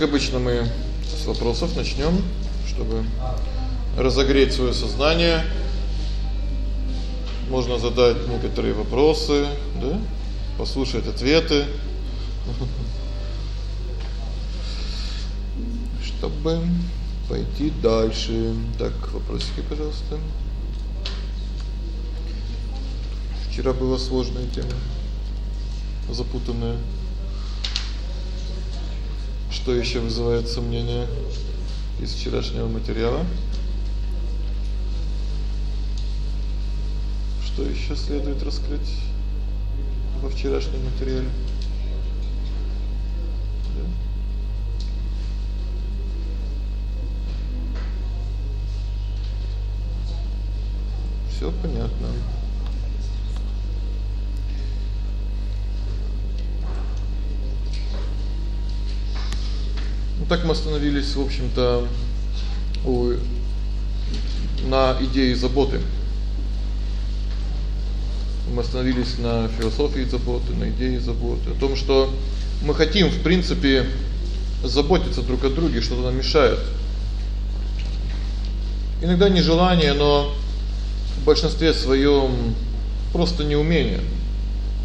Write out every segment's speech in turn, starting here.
Как обычно мы с вопросов начнём, чтобы разогреть своё сознание. Можно задать некоторые вопросы, да? Послушать ответы. Чтобы пойти дальше. Так, вопросики, пожалуйста. Вчера была сложная тема. Запутанная. Что ещё вызывает сомнения из вчерашнего материала? Что ещё следует раскрыть во вчерашнем материале? Да. Всё понятно. Так мы остановились, в общем-то, у на идее заботы. Мы остановились на философии заботы, на идее заботы, о том, что мы хотим, в принципе, заботиться друг о друге, что-то нам мешает. Иногда не желание, но в большинстве своём просто неумение.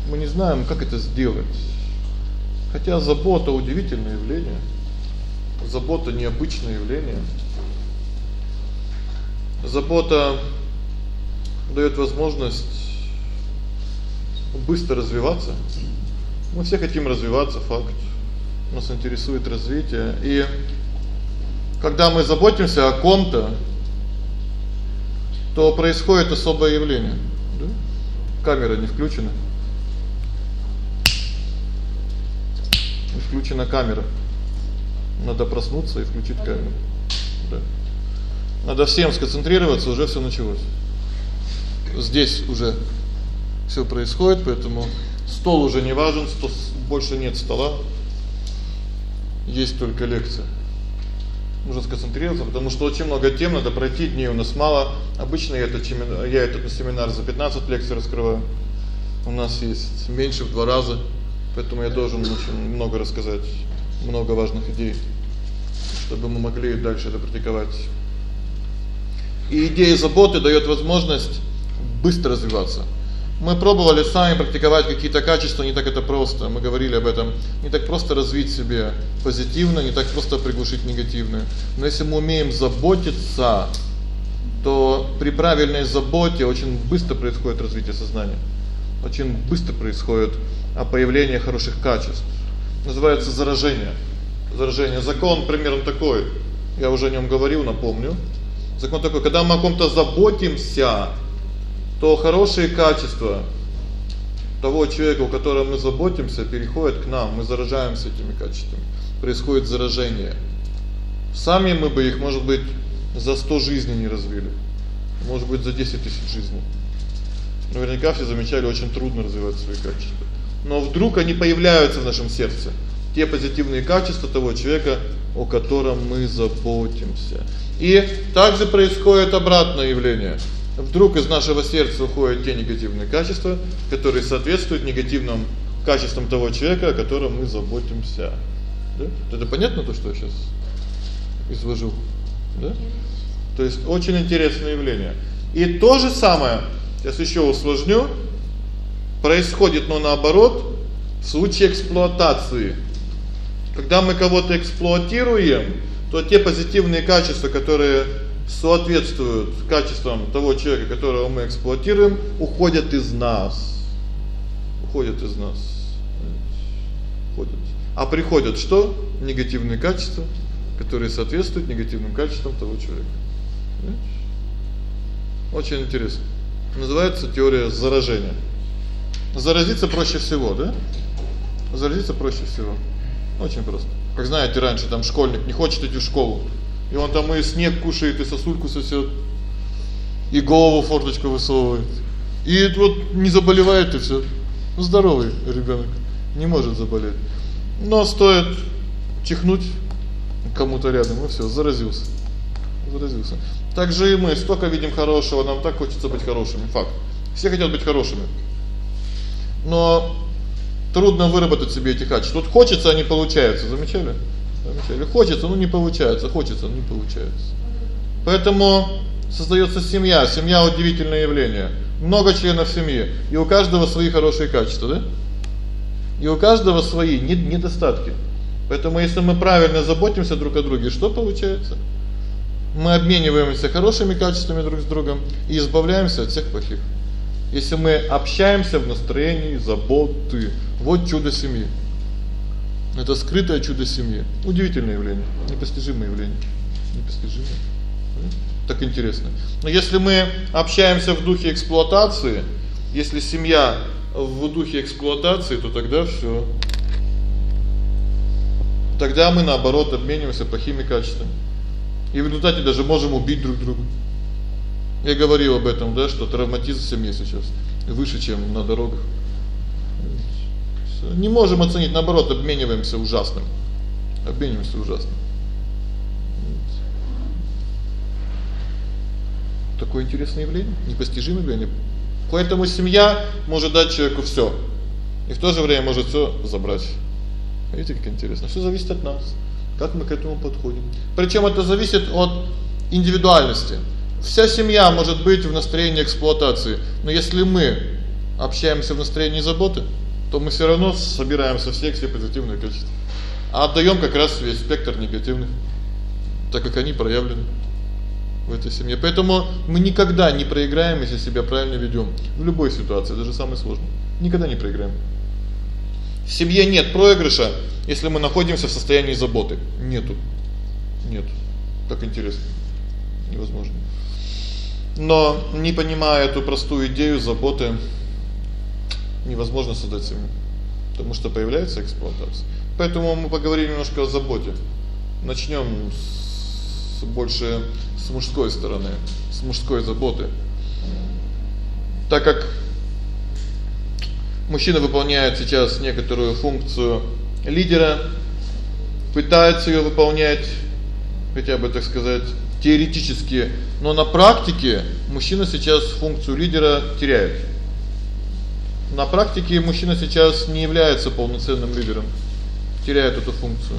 Мы не знаем, как это сделать. Хотя забота удивительное явление. Забота необычное явление. Забота даёт возможность быстро развиваться. Мы все хотим развиваться, факт. Нас интересует развитие, и когда мы заботимся о ком-то, то происходит особое явление. Да? Камера не включена. Не включена камера. Надо проснуться и включить камеру. Да. Надо всем сконцентрироваться, уже всё началось. Здесь уже всё происходит, поэтому стол уже не важен, стол больше нет стола. Есть только лекция. Нужно сконцентрироваться, потому что очень много тем надо пройти, дней у нас мало. Обычно я этот я этот семинар за 15 лекций раскрываю. У нас есть меньше в два раза, поэтому я должен очень много рассказать много важных идей, чтобы мы могли дальше это практиковать. И идея заботы даёт возможность быстро развиваться. Мы пробовали сами практиковать какие-то качества, не так это просто. Мы говорили об этом. Не так просто развить себе позитивное, не так просто приглушить негативное. Но если мы умеем заботиться, то при правильной заботе очень быстро происходит развитие сознания. Очень быстро происходит появление хороших качеств называется заражение. Заражение закон примерно такой. Я уже о нём говорил, напомню. Закон такой: когда мы о ком-то заботимся, то хорошие качества того человека, о котором мы заботимся, переходят к нам. Мы заражаемся этими качествами. Происходит заражение. Сами мы бы их, может быть, за 100 жизней не развили. Может быть, за 10 тысяч жизней. Наверняка все замечали, очень трудно развивать свои качества но вдруг они появляются в нашем сердце. Те позитивные качества того человека, о котором мы заботимся. И также происходит обратное явление. Вдруг из нашего сердца уходят те негативные качества, которые соответствуют негативным качествам того человека, о котором мы заботимся. Да? Это понятно то, что я сейчас изложу? Да? То есть очень интересное явление. И то же самое, сейчас ещё усложню, происходит, но наоборот, в случае эксплуатации. Когда мы кого-то эксплуатируем, то те позитивные качества, которые соответствуют качествам того человека, которого мы эксплуатируем, уходят из нас. Уходят из нас. Уходят. А приходят что? Негативные качества, которые соответствуют негативным качествам того человека. Очень интересно. Называется теория заражения. Заразиться проще всего, да? Заразиться проще всего. Очень просто. Как знаете, раньше там школьник не хочет идти в школу, и он там и снег кушает, и сосульку сосёт, и голову в форточку высовывает. И вот не заболевает и всё. Здоровый ребёнок, не может заболеть. Но стоит чихнуть кому-то рядом, и всё, заразился. Заразился. Так же и мы столько видим хорошего, нам так хочется быть хорошими, факт. Все хотят быть хорошими но трудно выработать себе эти качества. Вот хочется, а не получается, замечали? Или хочется, но не получается, хочется, но не получается. Поэтому создаётся семья. Семья удивительное явление. Много членов семьи, и у каждого свои хорошие качества, да? И у каждого свои недостатки. Поэтому если мы правильно заботимся друг о друге, что получается? Мы обмениваемся хорошими качествами друг с другом и избавляемся от всех плохих. Если мы общаемся в настроении заботы, вот чудо семьи. Это скрытое чудо семьи. Удивительное явление, непостижимое явление. Непостижимое. Так интересно. Но если мы общаемся в духе эксплуатации, если семья в духе эксплуатации, то тогда всё. Тогда мы наоборот обмениваемся плохими качествами. И в результате даже можем убить друг друга. Я говорил об этом, да, что травматизм семье сейчас выше, чем на дорогах. Не можем оценить, наоборот, обмениваемся ужасным. Обмениваемся ужасным. Такое интересное явление, непостижимое явление. Поэтому семья может дать человеку всё и в то же время может всё забрать. Видите, как интересно. Всё зависит от нас. Как мы к этому подходим? Причём это зависит от индивидуальности. Вся семья может быть в настроении эксплуатации, но если мы общаемся в настроении заботы, то мы всё равно собираем со всех все позитивные качества. А отдаём как раз весь спектр негативных, так как они проявлены в этой семье. Поэтому мы никогда не проиграем, если себя правильно ведём в любой ситуации, даже самой сложной. Никогда не проиграем. В семье нет проигрыша, если мы находимся в состоянии заботы. Нету. Нет. Как интересно. Невозможно. Но не понимая эту простую идею заботы, невозможно создать семью, потому что появляется эксплуатация. Поэтому мы поговорим немножко о заботе. Начнём с больше с мужской стороны, с мужской заботы. Так как мужчина выполняет сейчас некоторую функцию лидера, пытается её выполнять, хотя бы, так сказать, теоретически, но на практике мужчина сейчас функцию лидера теряет. На практике мужчина сейчас не является полноценным лидером, теряет эту функцию.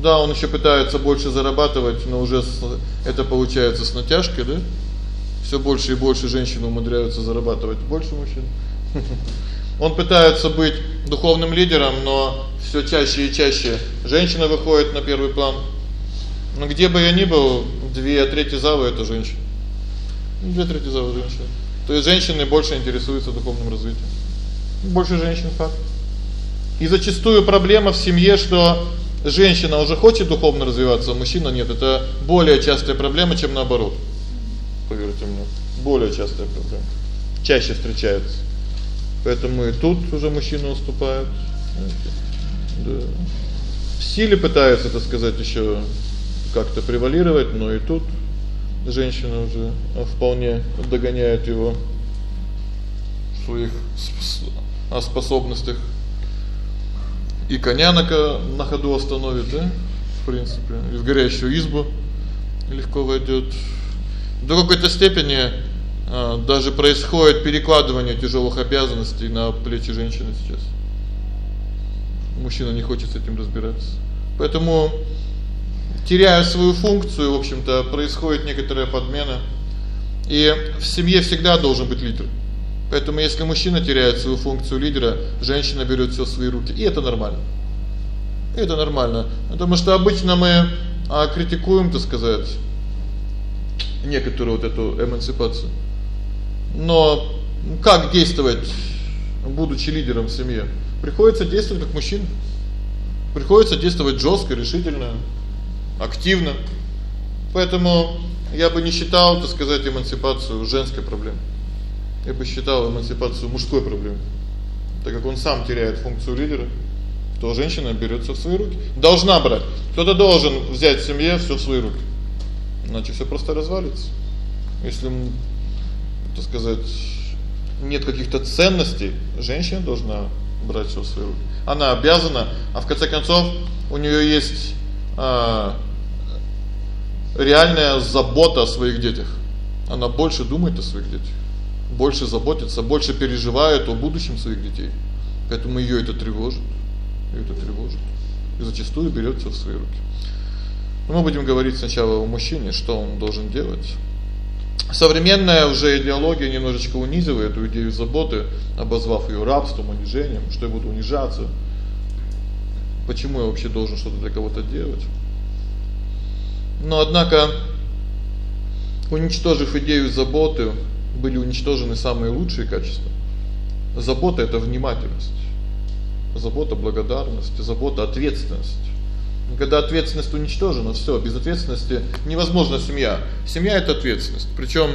Да, он ещё пытается больше зарабатывать, но уже это получается с натяжкой, да? Всё больше и больше женщин умудряются зарабатывать больше мужчин. Он пытается быть духовным лидером, но всё чаще и чаще женщина выходит на первый план. Но где бы я ни был, две трети зала это женщины. Две трети зала женщины. То есть женщины больше интересуются духовным развитием. Больше женщин факт. И зачастую проблема в семье, что женщина уже хочет духовно развиваться, а мужчина нет. Это более частая проблема, чем наоборот. Поверьте мне, более частая проблема. Чаще встречается. Поэтому и тут уже мужчина уступает. Да. В силе пытается, так сказать, ещё как-то превалировать, но и тут женщина уже вполне догоняет его в своих способностях и коня на, на ходу остановит, да? В принципе, и в горящую избу легко войдёт. До какой-то степени а, даже происходит перекладывание тяжёлых обязанностей на плечи женщины сейчас. Мужчина не хочет с этим разбираться. Поэтому теряя свою функцию, в общем-то, происходит некоторая подмена. И в семье всегда должен быть лидер. Поэтому если мужчина теряет свою функцию лидера, женщина берёт всё в свои руки, и это нормально. Это нормально, потому что обычно мы а критикуем, так сказать, некоторую вот эту эмансипацию. Но как действовать, будучи лидером в семье? Приходится действовать как мужчина. Приходится действовать жёстко, решительно, активно. Поэтому я бы не считал, так сказать, эмансипацию женской проблемой я бы считал эмансипацию мужской проблемой. Так как он сам теряет функцию лидера, то женщина берётся в свои руки. Должна брать. Кто-то должен взять в семье всё в свои руки. Иначе всё просто развалится. Если, так сказать, нет каких-то ценностей, женщина должна брать всё в свои руки. Она обязана, а в конце концов у неё есть а реальная забота о своих детях. Она больше думает о своих детях больше заботится, больше переживает о будущем своих детей. Поэтому её это тревожит. Её это тревожит. и зачастую берёт всё в свои руки. Но мы будем говорить сначала о мужчине, что он должен делать. Современная уже идеология немножечко унизивает эту идею заботы, обозвав её рабством, унижением, что я буду унижаться. Почему я вообще должен что-то для кого-то делать? Но однако уничтожив идею заботы, были уничтожены самые лучшие качества. Забота это внимательность. Забота благодарность, забота ответственность. Когда ответственность уничтожена, всё, без ответственности невозможна семья. Семья это ответственность, причём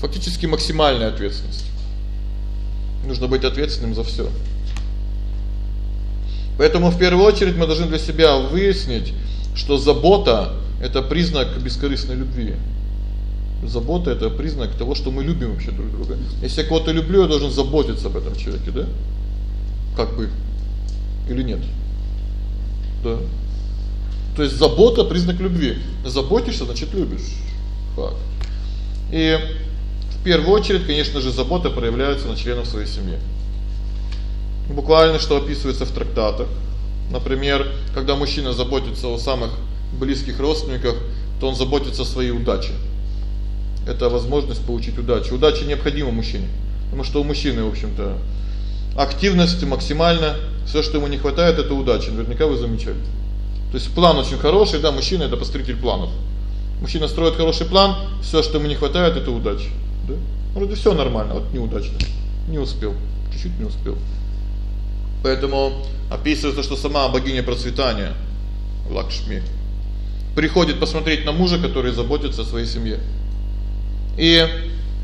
фактически максимальная ответственность. Нужно быть ответственным за всё. Поэтому в первую очередь мы должны для себя выяснить, что забота это признак бескорыстной любви. Забота это признак того, что мы любим вообще друг друга. Если я кого-то люблю, я должен заботиться об этом человеке, да? Как бы или нет? Да. То есть забота признак любви. Заботишься, значит, любишь. Факт. И в первую очередь, конечно же, забота проявляется на членов своей семьи. Буквально что описывается в трактатах. Например, когда мужчина заботится о самых близких родственниках, то он заботится о своей удаче. Это возможность получить удачу. Удача необходима мужчине, потому что у мужчины, в общем-то, активность максимальна. Всё, что ему не хватает это удачи. Наверняка вы замечали. То есть план очень хороший, да, мужчина это построитель планов. Мужчина строит хороший план, всё, что ему не хватает это удачи, да? Вроде всё нормально, вот неудачно. Не успел, чуть-чуть не успел. Поэтому описывается, что сама богиня процветания Лакшми приходит посмотреть на мужа, который заботится о своей семье. И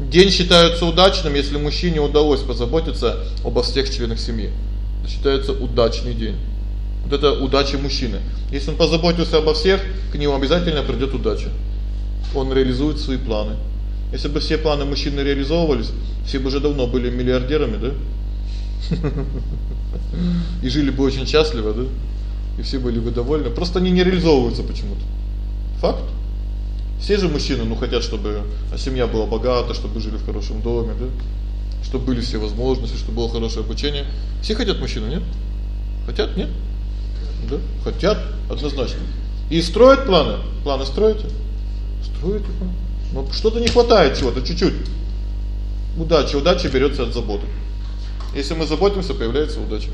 день считается удачным, если мужчине удалось позаботиться обо всех членах семьи. Это считается удачный день. Вот это удача мужчины. Если он позаботился обо всех, к нему обязательно придёт удача. Он реализует свои планы. Если бы все планы мужчины реализовывались, все бы уже давно были миллиардерами, да? И жили бы очень счастливо, да? И все были бы довольны. Просто они не реализовываются почему-то. Факт. Все же мужчины, ну, хотят, чтобы семья была богата, чтобы жили в хорошем доме, да? Чтобы были все возможности, чтобы было хорошее обучение. Все хотят мужчины, нет? Хотят, нет? Да? Хотят однозначно. И строят планы. Планы строите? Строите планы. Но что-то не хватает чего-то чуть-чуть. Удача, удача берётся от заботы. Если мы заботимся, появляется удача.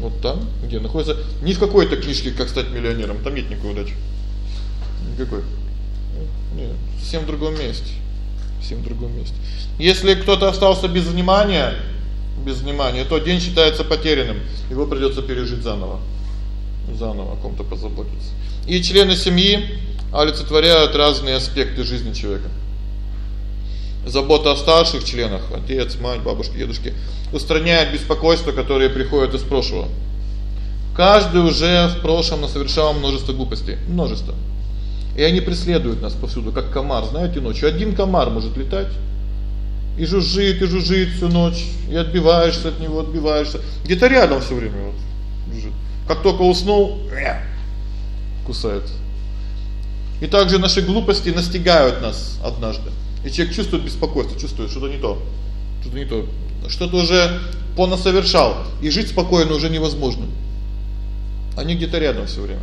Вот там, где находится ни в какой-то книжке как стать миллионером, там нет никакой удачи. Никакой. Нет, всем в другом месте. Всем в другом месте. Если кто-то остался без внимания, без внимания, то день считается потерянным. Его придётся пережить заново. Заново о ком-то позаботиться. И члены семьи олицетворяют разные аспекты жизни человека. Забота о старших членах, отец, мать, бабушки, дедушки, устраняет беспокойство, которое приходит из прошлого. Каждый уже в прошлом совершал множество глупостей, множество. И они преследуют нас повсюду, как комар, знаете, ночью один комар может летать и жужжит, и жужжит всю ночь, и отбиваешься от него, отбиваешься. Где-то рядом всё время вот жужжит. Как только уснул, кусает. И также наши глупости настигают нас однажды. И человек чувствует беспокойство, чувствует что-то не то. Что-то не то. Что-то уже понасовершал, и жить спокойно уже невозможно. Они где-то рядом всё время.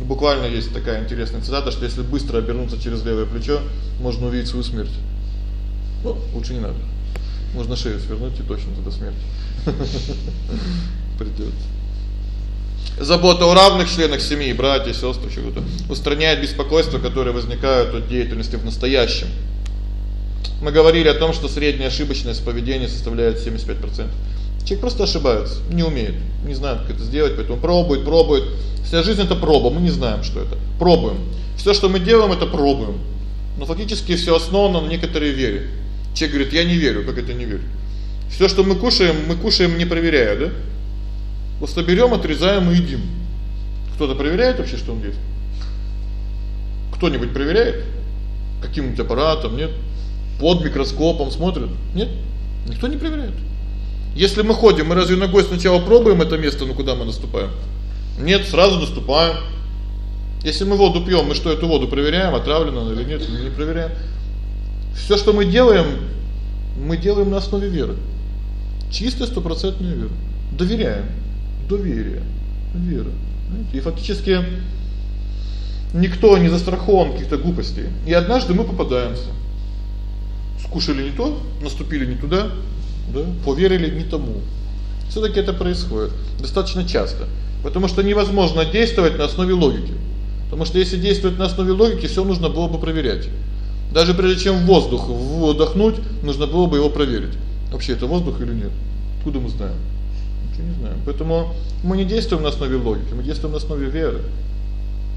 Буквально есть такая интересная цитата, что если быстро обернуться через левое плечо, можно увидеть свою смерть. Ну, лучше не надо. Можно шею свернуть и точно туда смерть. Придёт. Забота о равных членах семьи, братья, сестры, чего-то устраняет беспокойство, которое возникает от деятельности в настоящем. Мы говорили о том, что средняя ошибочность поведения составляет 75%. Человек просто ошибается, не умеет, не знает, как это сделать, поэтому пробует, пробует. Вся жизнь это проба, мы не знаем, что это. Пробуем. Всё, что мы делаем, это пробуем. Но фактически всё основано на некоторой вере. Человек говорит: "Я не верю". Как это не верю? Всё, что мы кушаем, мы кушаем не проверяя, да? Просто берём, отрезаем и едим. Кто-то проверяет вообще, что он ест? Кто-нибудь проверяет? Каким-нибудь аппаратом, нет? Под микроскопом смотрят? Нет? Никто не проверяет. Если мы ходим, мы разве ногой сначала пробуем это место, ну куда мы наступаем? Нет, сразу наступаем. Если мы воду пьём, мы что эту воду проверяем, отравлена она или нет, мы не проверяем. Всё, что мы делаем, мы делаем на основе веры. Чистая стопроцентная вера. Доверяем. Доверие. Вера. И фактически никто не застрахован каких-то глупостей. И однажды мы попадаемся. Скушали не то, наступили не туда, да? Поверили не тому. Всё-таки это происходит достаточно часто, потому что невозможно действовать на основе логики. Потому что если действовать на основе логики, всё нужно было бы проверять. Даже прежде чем воздух вдохнуть, нужно было бы его проверить. Вообще это воздух или нет? Откуда мы знаем? Ничего не знаем. Поэтому мы не действуем на основе логики, мы действуем на основе веры.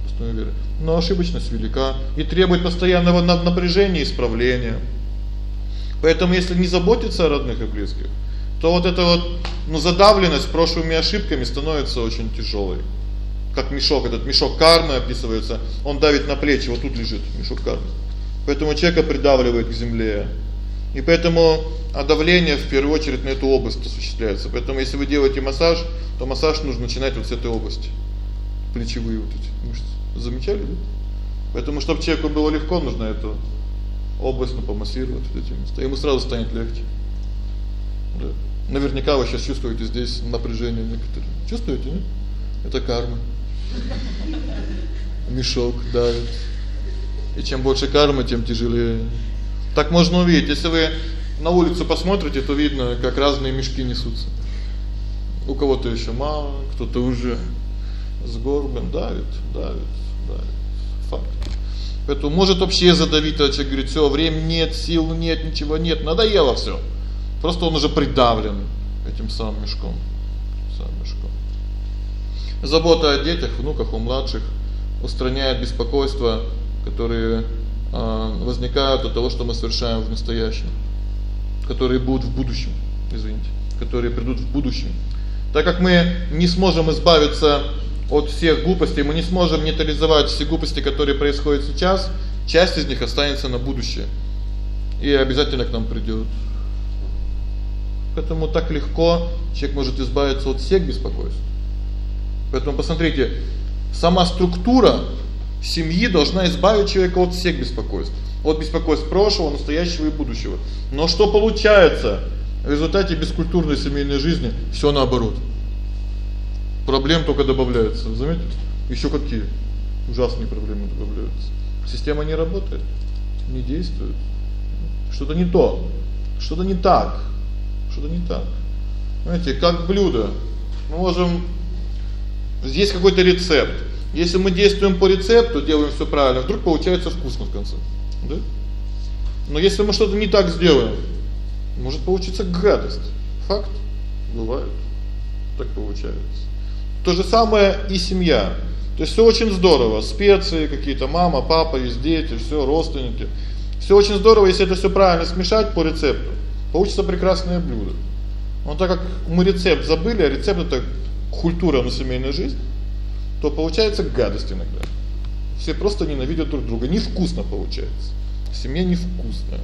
На основе веры. Но ошибочность велика и требует постоянного напряжения и исправления. Поэтому если не заботиться о родных и близких, то вот эта вот, ну, задавленность прошлыми ошибками становится очень тяжелой. Как мешок, этот мешок кармы описывается, он давит на плечи, вот тут лежит мешок кармы. Поэтому человека придавливает к земле. И поэтому а давление в первую очередь на эту область осуществляется. Поэтому если вы делаете массаж, то массаж нужно начинать вот с этой области. Плечевые вот эти мышцы. Замечали, да? Поэтому чтобы человеку было легко, нужно эту область ну помассировать вот эти места. Ему сразу станет легче. Да. Наверняка вы сейчас чувствуете здесь напряжение некоторое. Чувствуете, нет? Это карма. Мешок давит. И чем больше кармы, тем тяжелее. Так можно увидеть, если вы на улицу посмотрите, то видно, как разные мешки несутся. У кого-то ещё мало, кто-то уже сгорблен, давит, давит, давит. Факт. Поэтому может вообще задавить, а человек говорит: "Всё, времени нет, сил нет, ничего нет, надоело всё". Просто он уже придавлен этим самым мешком. Самым мешком. Забота о детях, внуках, у младших устраняет беспокойство, которые а возникают от того, что мы совершаем в настоящем, которые будут в будущем, извините, которые придут в будущем. Так как мы не сможем избавиться от всех глупостей, мы не сможем нейтрализовать все глупости, которые происходят сейчас, часть из них останется на будущее. И обязательно к нам придёт. Поэтому так легко человек может избавиться от всех беспокойств. Поэтому посмотрите, сама структура семьи должна избавить человека от всех беспокойств. От беспокойств прошлого, настоящего и будущего. Но что получается? В результате бескультурной семейной жизни всё наоборот. Проблем только добавляется. Заметьте? Ещё какие ужасные проблемы добавляются. Система не работает, не действует. Что-то не то. Что-то не так. Что-то не так. Знаете, как блюдо. Мы можем здесь какой-то рецепт если мы действуем по рецепту, делаем всё правильно, вдруг получается вкусно в конце. Да? Но если мы что-то не так сделаем, может получиться гадость. Факт. Бывает. Так получается. То же самое и семья. То есть всё очень здорово, специи какие-то, мама, папа, есть дети, всё родственники. Всё очень здорово, если это всё правильно смешать по рецепту. Получится прекрасное блюдо. Но так как мы рецепт забыли, а рецепт это культура на семейную жизнь, то получается гадость иногда. Все просто ненавидят друг друга, невкусно получается. Семья невкусная.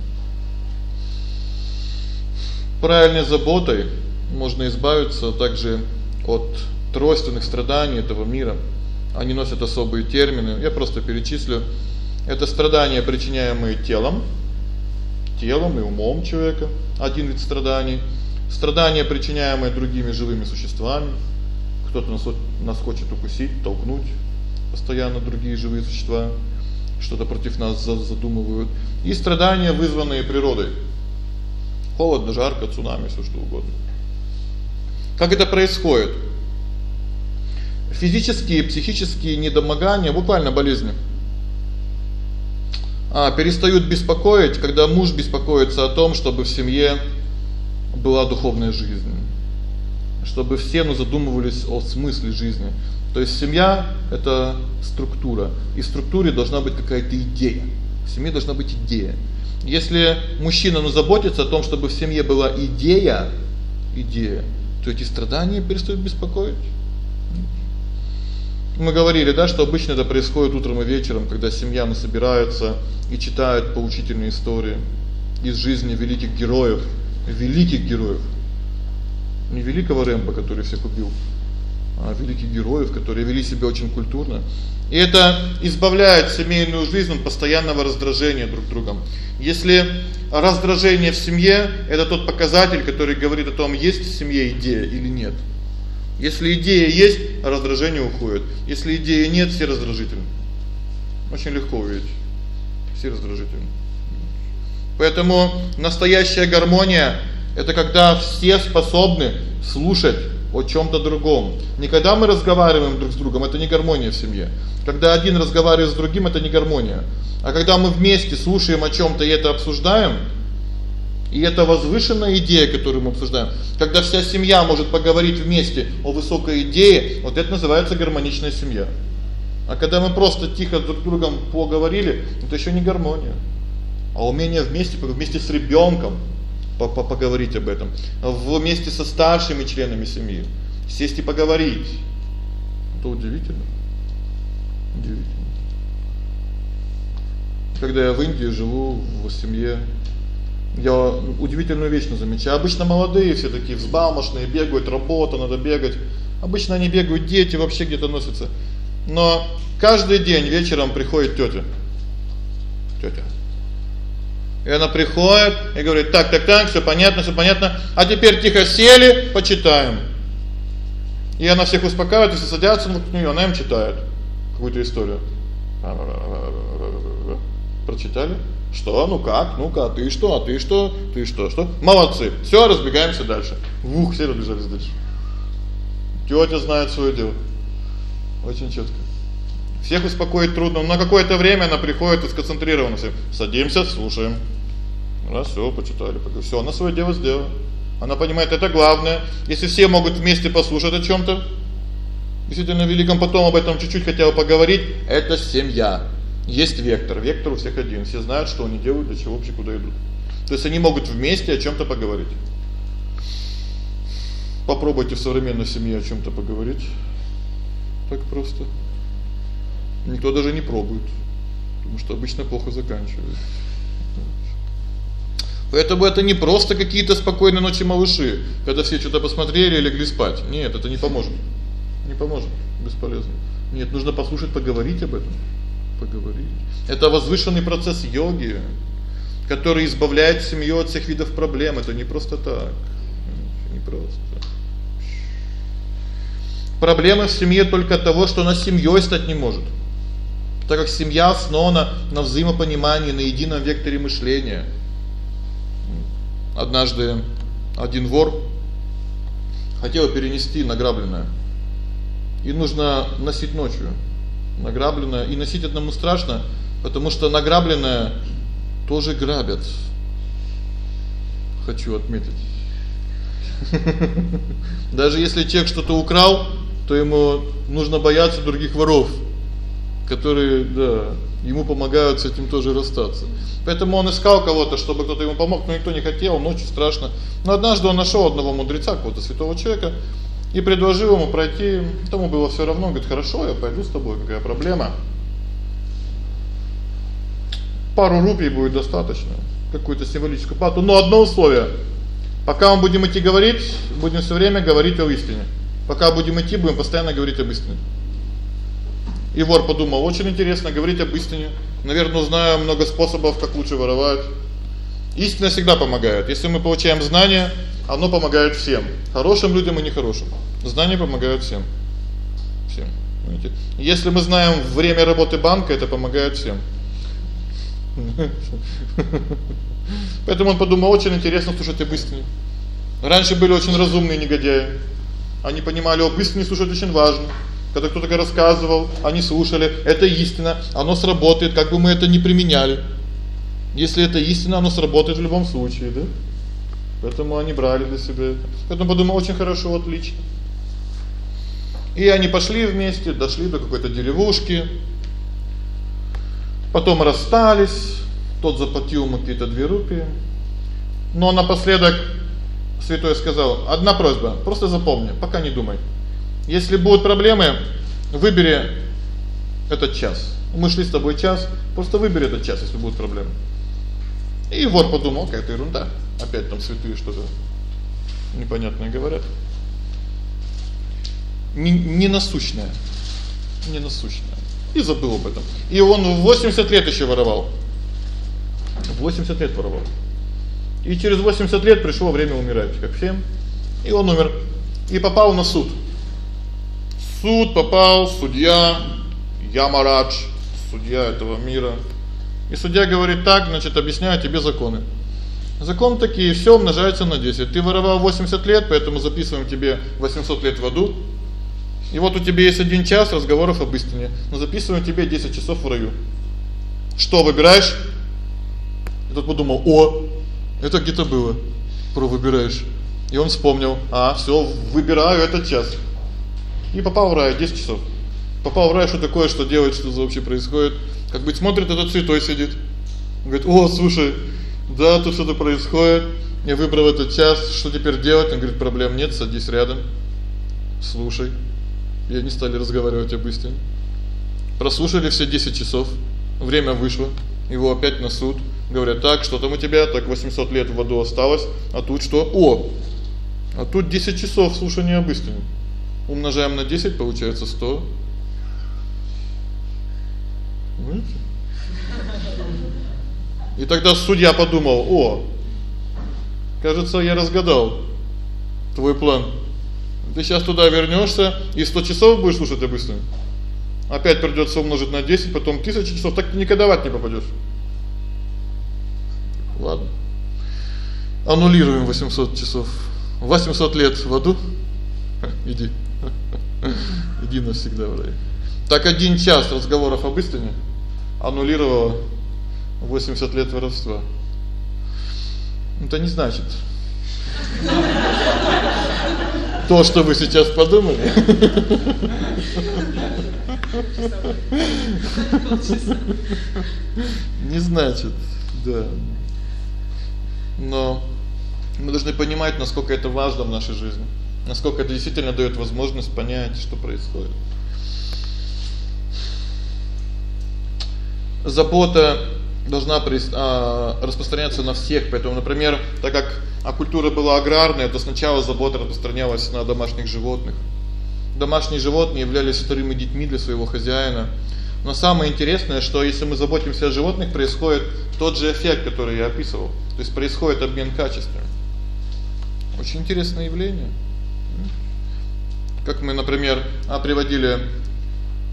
Правильной заботой можно избавиться также от тройственных страданий этого мира. Они носят особые термины. Я просто перечислю. Это страдания, причиняемые телом, телом и умом человека, один вид страданий. Страдания, причиняемые другими живыми существами, кто-то нас нас хочет укусить, толкнуть, постоянно другие живые существа что-то против нас задумывают. И страдания, вызванные природой. Холодно, жарко, цунами, всё что угодно. Как это происходит? Физические психические недомогания, буквально болезни. А перестают беспокоить, когда муж беспокоится о том, чтобы в семье была духовная жизнь чтобы все ну задумывались о смысле жизни. То есть семья это структура, и в структуре должна быть какая-то идея. В семье должна быть идея. Если мужчина ну заботится о том, чтобы в семье была идея, идея, то эти страдания перестают беспокоить. Мы говорили, да, что обычно это происходит утром и вечером, когда семья мы собирается и читают поучительные истории из жизни великих героев, великих героев не великого Рэмбо, который всех убил, а великих героев, которые вели себя очень культурно. И это избавляет семейную жизнь от постоянного раздражения друг другом. Если раздражение в семье это тот показатель, который говорит о том, есть в семье идея или нет. Если идея есть, раздражение уходит. Если идеи нет, все раздражительны. Очень легко увидеть. Все раздражительны. Поэтому настоящая гармония это когда все способны слушать о чём-то другом. Не когда мы разговариваем друг с другом, это не гармония в семье. Когда один разговаривает с другим, это не гармония. А когда мы вместе слушаем о чём-то и это обсуждаем, и это возвышенная идея, которую мы обсуждаем. Когда вся семья может поговорить вместе о высокой идее, вот это называется гармоничная семья. А когда мы просто тихо друг с другом поговорили, это ещё не гармония. А умение вместе, вместе с ребёнком поговорить об этом, вместе со старшими членами семьи, сесть и поговорить. Это удивительно. Удивительно. Когда я в Индии живу в семье, я удивительную вещь замечаю. Обычно молодые все такие взбалмошные, бегают, работа, надо бегать. Обычно они бегают, дети вообще где-то носятся. Но каждый день вечером приходит тётя. Тётя и она приходит и говорит: "Так, так, так, всё понятно, всё понятно. А теперь тихо сели, почитаем". И она всех успокаивает, все садятся к ней, она им читает какую-то историю. Прочитали? Что? Ну как? Ну-ка, ты что? А ты что? Ты что? Что? Молодцы. Всё, разбегаемся дальше. Ух, все разбежались дальше. Тётя знает своё дело. Очень чётко. Всех успокоить трудно, но на какое-то время она приходит и сконцентрирована все. Садимся, слушаем. Раз всё почитали, пока всё, она своё дело сделала. Она понимает, это главное. Если все могут вместе послушать о чём-то, действительно великом потом об этом чуть-чуть хотя бы поговорить, это семья. Есть вектор, вектор у всех один. Все знают, что они делают, для чего вообще куда идут. То есть они могут вместе о чём-то поговорить. Попробуйте в современной семье о чём-то поговорить. Так просто. Никто даже не пробует, потому что обычно плохо заканчивается. Поэтому это не просто какие-то спокойные ночи малыши, когда все что-то посмотрели и легли спать. Нет, это не поможет. Не поможет, бесполезно. Нет, нужно послушать, поговорить об этом. Поговорить. Это возвышенный процесс йоги, который избавляет семью от всех видов проблем. Это не просто так. Не просто. Проблемы в семье только от того, что она семьёй стать не может так как семья основана на взаимопонимании, на едином векторе мышления. Однажды один вор хотел перенести награбленное. И нужно носить ночью награбленное, и носить одному страшно, потому что награбленное тоже грабят. Хочу отметить. Даже если человек что-то украл, то ему нужно бояться других воров которые, да, ему помогают с этим тоже расстаться. Поэтому он искал кого-то, чтобы кто-то ему помог, но никто не хотел, ночью страшно. Но однажды он нашел одного мудреца, какого-то святого человека, и предложил ему пройти. Тому было все равно, говорит: "Хорошо, я пойду с тобой, какая проблема?" Пару рупий будет достаточно, какую-то символическую плату, но одно условие. Пока мы будем идти говорить, будем все время говорить о истине. Пока будем идти, будем постоянно говорить об истине. И вор подумал: "Очень интересно говорить об истине. Наверное, знаю много способов, как лучше воровать". Истина всегда помогает. Если мы получаем знания, оно помогает всем. Хорошим людям и нехорошим. Знания помогают всем. Всем. Понимаете? Если мы знаем время работы банка, это помогает всем. Поэтому он подумал: "Очень интересно слушать об истине". Раньше были очень разумные негодяи. Они понимали, об истине слушать очень важно. Когда кто-то рассказывал, они слушали, это истина, оно сработает, как бы мы это ни применяли. Если это истина, оно сработает в любом случае, да? Поэтому они брали для себя это. Поэтому подумал, очень хорошо, отлично. И они пошли вместе, дошли до какой-то деревушки. Потом расстались. Тот заплатил ему какие-то две рупии. Но напоследок святой сказал: "Одна просьба, просто запомни, пока не думай. Если будут проблемы, выбери этот час. Мы шли с тобой час, просто выбери этот час, если будут проблемы. И вор подумал, какая-то ерунда. Опять там святые что-то непонятное говорят. Не не насущное. Не насущное. И забыл об этом. И он в 80 лет ещё воровал. 80 лет воровал. И через 80 лет пришло время умирать, как всем. И он умер. И попал на суд. суд попал судья Ямарадж, судья этого мира. И судья говорит: "Так, значит, объясняю тебе законы. Закон такие: всё умножается на 10. Ты воровал 80 лет, поэтому записываем тебе 800 лет в аду. И вот у тебя есть 1 час разговоров об истине. Но записываем тебе 10 часов в раю. Что выбираешь?" И тот подумал: "О, это где-то было. Про выбираешь". И он вспомнил: "А, всё, выбираю этот час". И попал в рай 10 часов. Попал в рай, что такое, что делать, что вообще происходит? Как быть смотрит этот святой сидит. Говорит: "О, слушай, да, тут что-то происходит. Я выбрал этот час, что теперь делать?" Он говорит: "Проблем нет, садись рядом. Слушай". И они стали разговаривать об. Прослушали все 10 часов. Время вышло. Его опять на суд. Говорят: "Так, что там у тебя? Так 800 лет в аду осталось, а тут что? О. А тут 10 часов слушания об истине. Умножаем на 10, получается 100. Видите? И тогда судья подумал: "О, кажется, я разгадал твой план. Ты сейчас туда вернёшься и 100 часов будешь слушать об истине. Опять придётся умножить на 10, потом 1000 часов, так ты никогда в ад не попадёшь". Ладно. Аннулируем 800 часов. 800 лет в аду. Иди. Иди навсегда в рай. Так один час разговоров об истине аннулировало 80 лет воровства. Это не значит то, что вы сейчас подумали. Не значит, да. Но мы должны понимать, насколько это важно в нашей жизни. Насколько это действительно даёт возможность понять, что происходит. Забота должна а, распространяться на всех. Поэтому, например, так как а культура была аграрная, то сначала забота распространялась на домашних животных. Домашние животные являлись вторыми детьми для своего хозяина. Но самое интересное, что если мы заботимся о животных, происходит тот же эффект, который я описывал. То есть происходит обмен качествами. Очень интересное явление. Как мы, например, а приводили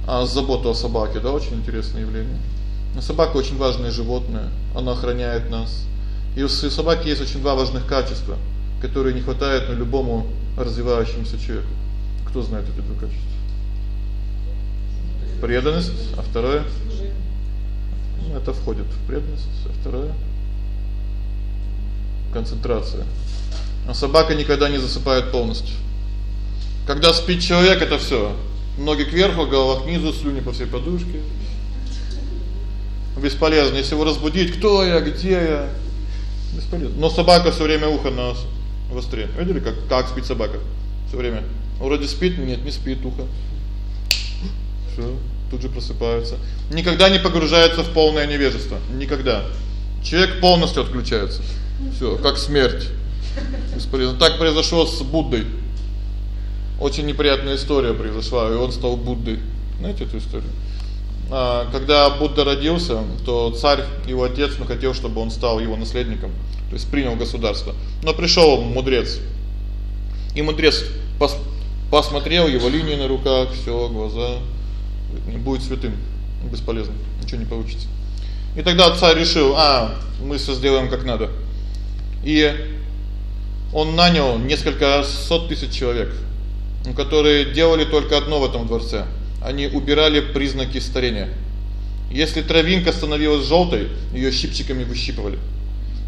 а заботу о собаке, да, очень интересное явление. Собака очень важное животное, она охраняет нас. И у собаки есть очень два важных качества, которые не хватает на любому развивающемуся человеку. Кто знает эти два качества? Преданность, а второе ну, это входит в преданность, а второе концентрация. А собака никогда не засыпает полностью. Когда спит человек, это всё. Ноги кверху, голова к низу, слюни по всей подушке. Бесполезно, если его разбудить, кто я, где я? Бесполезно. Но собака всё время ухо на востре. Видели, как как спит собака? Всё время. Вроде спит, нет, не спит ухо. Всё, тут же просыпается. Никогда не погружается в полное невежество. Никогда. Человек полностью отключается. Всё, как смерть. Бесполезно. Так произошло с Буддой. Очень неприятная история произошла, и он стал Буддой. Знаете эту историю? А когда Будда родился, то царь, его отец, ну хотел, чтобы он стал его наследником, то есть принял государство. Но пришёл мудрец. И мудрец пос посмотрел его линии на руках, всё, глаза, не будет святым, бесполезно, ничего не получится. И тогда царь решил: "А, мы всё сделаем как надо". И он нанял несколько сот тысяч человек, которые делали только одно в этом дворце. Они убирали признаки старения. Если травинка становилась жёлтой, её щипчиками выщипывали.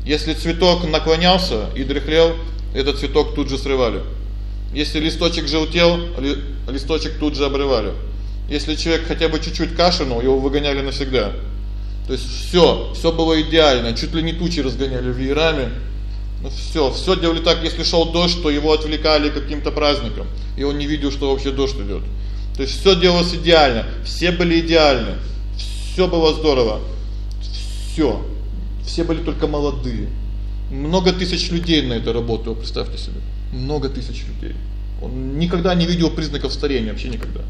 Если цветок наклонялся и дряхлел, этот цветок тут же срывали. Если листочек желтел, листочек тут же обрывали. Если человек хотя бы чуть-чуть кашлянул, его выгоняли навсегда. То есть всё, всё было идеально, чуть ли не тучи разгоняли веерами. Ну всё, всё делали так, если шёл дождь, то его отвлекали каким-то праздником, и он не видел, что вообще дождь идёт. То есть всё делалось идеально, все были идеальны. Всё было здорово. Всё. Все были только молодые. Много тысяч людей на это работало, представьте себе. Много тысяч людей. Он никогда не видел признаков старения, вообще никогда.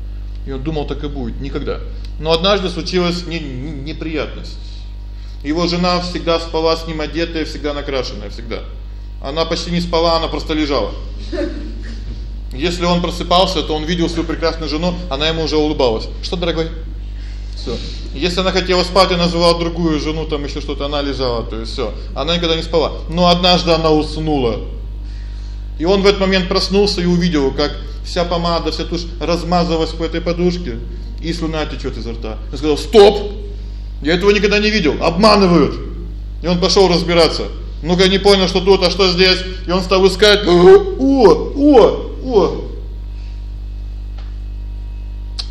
И он думал, так и будет, никогда. Но однажды случилась не, не, неприятность. Его жена всегда спала с ним одетая, всегда накрашенная, всегда. Она почти не спала, она просто лежала. Если он просыпался, то он видел свою прекрасную жену, она ему уже улыбалась. Что, дорогой? Всё. Если она хотела спать, она звала другую жену, там ещё что-то, она лежала, то есть всё. Она никогда не спала. Но однажды она уснула. И он в этот момент проснулся и увидел, как вся помада, вся тушь размазалась по этой подушке, и слюна течёт изо рта. Он сказал: "Стоп! Я этого никогда не видел. Обманывают". И он пошёл разбираться. Ну-ка не понял, что тут, а что здесь? И он стал искать. О, о, о.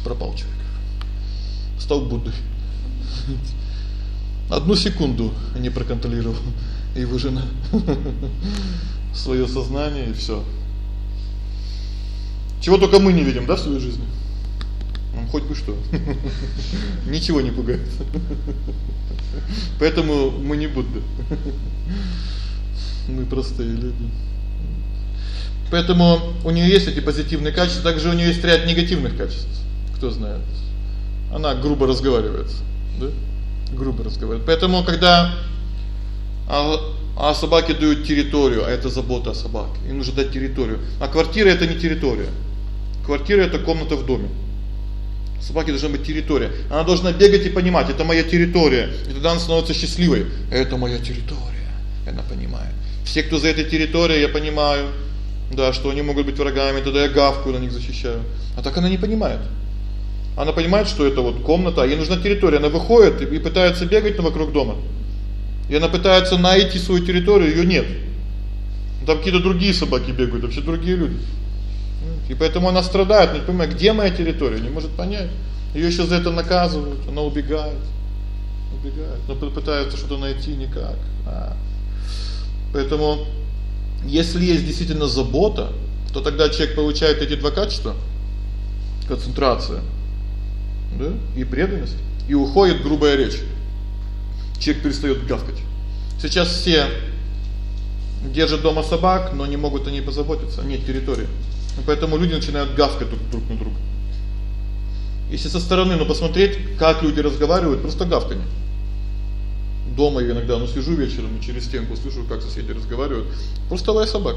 Пропал человек. Стал Буддой. Одну секунду не проконтролировал его жена. Своё сознание и всё. Чего только мы не видим, да, в своей жизни. Ну хоть бы что. Ничего не пугает. Поэтому мы не Будды. Мы простые люди. Поэтому у неё есть эти позитивные качества, также у неё есть ряд негативных качеств. Кто знает? Она грубо разговаривает, да? Грубо разговаривает. Поэтому когда а, а собаке дают территорию, а это забота о собаке. Им нужно дать территорию. А квартира это не территория. Квартира это комната в доме. Собаке должна быть территория. Она должна бегать и понимать, это моя территория. И тогда она становится счастливой. Это моя территория. Она понимает. Все, кто за этой территорией, я понимаю, да, что они могут быть врагами, тогда я гавкую на них защищаю. А так она не понимает. Она понимает, что это вот комната, ей нужна территория. Она выходит и пытается бегать вокруг дома. И она пытается найти свою территорию, её нет. Там какие-то другие собаки бегают, вообще другие люди. И поэтому она страдает, не понимает, где моя территория, не может понять. Её ещё за это наказывают, она убегает. Убегает, но пытается что-то найти никак. А. Поэтому если есть действительно забота, то тогда человек получает эти два качества: концентрация, да, и преданность, и уходит грубая речь. Человек перестаёт гавкать. Сейчас все держат дома собак, но не могут о ней позаботиться, нет территории. Поэтому люди начинают гавкать друг, друг на друга. Если со стороны, ну посмотреть, как люди разговаривают, просто гавканье. Дома я иногда, ну сижу вечером и через стенку слышу, как соседи разговаривают. Просто лай собак.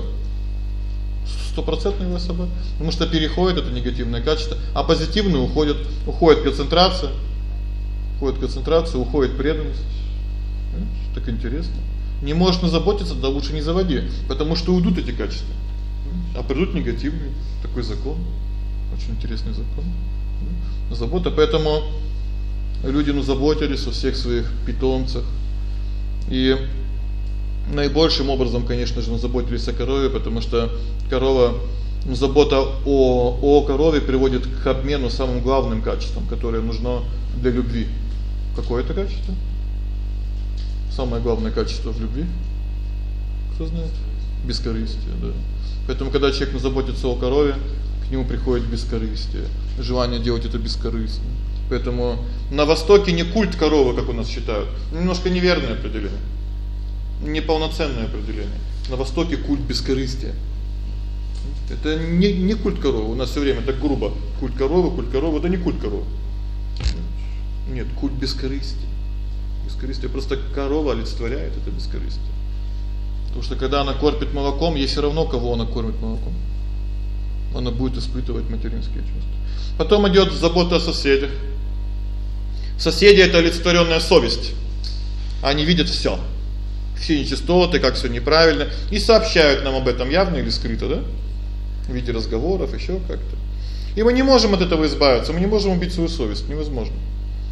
Стопроцентный лай собак. Потому что переходит это негативное качество, а позитивное уходит, уходит концентрация, уходит концентрация, уходит преданность. Так интересно. Не можешь заботиться, да лучше не заводи, потому что уйдут эти качества. А придут негативные. Такой закон. Очень интересный закон. Забота, поэтому люди ну заботились о всех своих питомцах. И наибольшим образом, конечно же, заботились о корове, потому что корова ну, забота о о корове приводит к обмену самым главным качеством, которое нужно для любви. Какое это качество? Самое главное качество в любви. Кто знает? Бескорыстие, да. Поэтому когда человек заботится о корове, к нему приходит бескорыстие, желание делать это бескорыстно. Поэтому на востоке не культ коровы, как у нас считают. Немножко неверное определение. Неполноценное определение. На востоке культ бескорыстия. Это не не культ коровы. У нас всё время так грубо. Культ коровы, культ коровы это не культ коровы. Нет, культ бескорыстия. Бескорыстие просто корова олицетворяет это бескорыстие. Потому что когда она кормит молоком, ей всё равно кого она кормит молоком. Она будет испытывать материнские чувства. Потом идёт забота о соседях. Соседи это олицетворённая совесть. Они видят всё. Все нечистоты, как всё неправильно и сообщают нам об этом явно или скрыто, да? В виде разговоров, ещё как-то. И мы не можем от этого избавиться, мы не можем убить свою совесть, невозможно.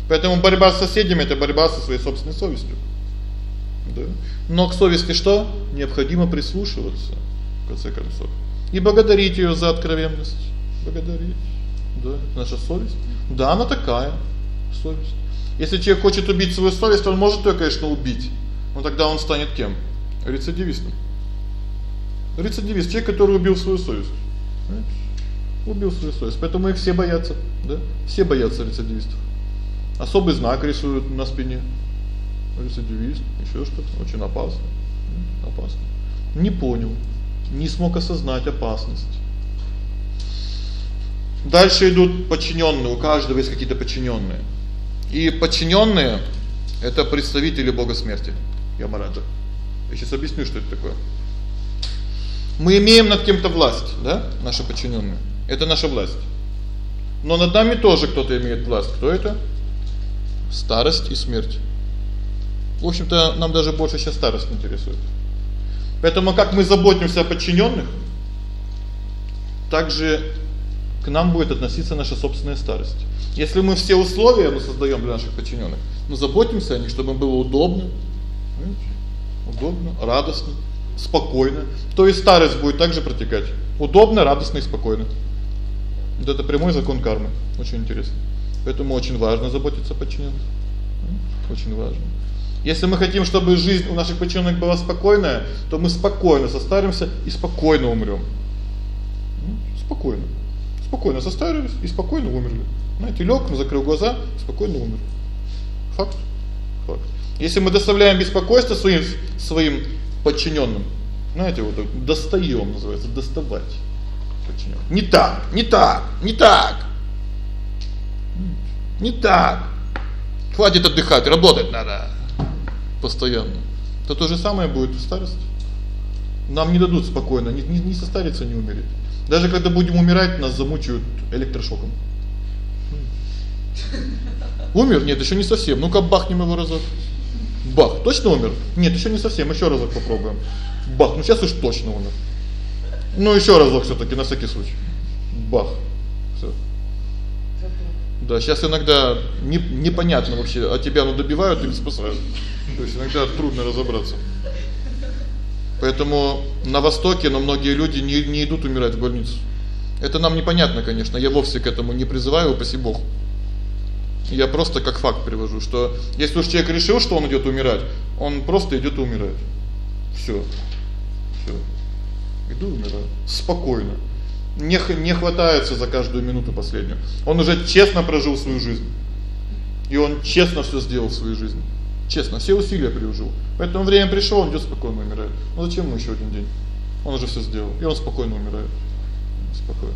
Поэтому борьба с соседями это борьба со своей собственной совестью. Да? Но к совести что? Необходимо прислушиваться в конце концов. И благодарить её за откровенность. Благодарить. Да, наша совесть. Да, она такая совесть. Если человек хочет убить свою совесть, он может её, конечно, убить. Но тогда он станет кем? Рецидивистом. Рецидивист человек, который убил свою совесть. Понимаешь? Убил свою совесть. Поэтому их все боятся, да? Все боятся рецидивистов. Особый знак рисуют на спине. Рецидивист, ещё что-то очень опасно. Опасно. Не понял, не смог осознать опасность. Дальше идут подчинённые, у каждого есть какие-то подчинённые. И подчинённые это представители бога смерти. Ямараджа. Я сейчас объясню, что это такое. Мы имеем над кем-то власть, да? Наши подчинённые. Это наша власть. Но над нами тоже кто-то имеет власть. Кто это? Старость и смерть. В общем-то, нам даже больше сейчас старость интересует. Поэтому как мы заботимся о подчинённых, так же к нам будет относиться наша собственная старость. Если мы все условия мы создаём для наших подчинённых, мы заботимся о них, чтобы им было удобно? Удобно, радостно, спокойно, то и старость будет также протекать. Удобно, радостно и спокойно. Вот это прямой закон кармы. Очень интересно. Поэтому очень важно заботиться о подчинённых. Очень важно. Если мы хотим, чтобы жизнь у наших подчинённых была спокойная, то мы спокойно состаримся и спокойно умрём. Спокойно. Спокойно состарились и спокойно умерли. Знаете, лёг, закрыл глаза, спокойно умер. Факт. Факт. Если мы доставляем беспокойство своим своим подчинённым, знаете, вот достаём называется, доставать подчинённых. Не так, не так, не так. Не так. Хватит отдыхать, работать надо постоянно. То то же самое будет в старости. Нам не дадут спокойно, не не, не состариться, не умереть. Даже когда будем умирать, нас замучают электрошоком. Умер? Нет, ещё не совсем. Ну-ка бахнем его разок. Бах, точно умер? Нет, ещё не совсем. Ещё разок попробуем. Бах, ну сейчас уж точно умер. Ну ещё разок всё-таки на всякий случай. Бах. Всё. Да, сейчас иногда не непонятно вообще, а тебя ну добивают или спасают. То есть иногда трудно разобраться. Поэтому на востоке, но многие люди не не идут умирать в больницу. Это нам непонятно, конечно. Я вовсе к этому не призываю, упаси Бог. Я просто как факт привожу, что если уж человек решил, что он идёт умирать, он просто идёт и умирает. Всё. Всё. Иду умираю спокойно. Не не хватается за каждую минуту последнюю. Он уже честно прожил свою жизнь. И он честно всё сделал в своей жизни. Честно, все усилия приложил. Поэтому время пришло, он идёт спокойно умирает. Ну зачем ему ещё один день? Он уже всё сделал, и он спокойно умирает. Спокойно.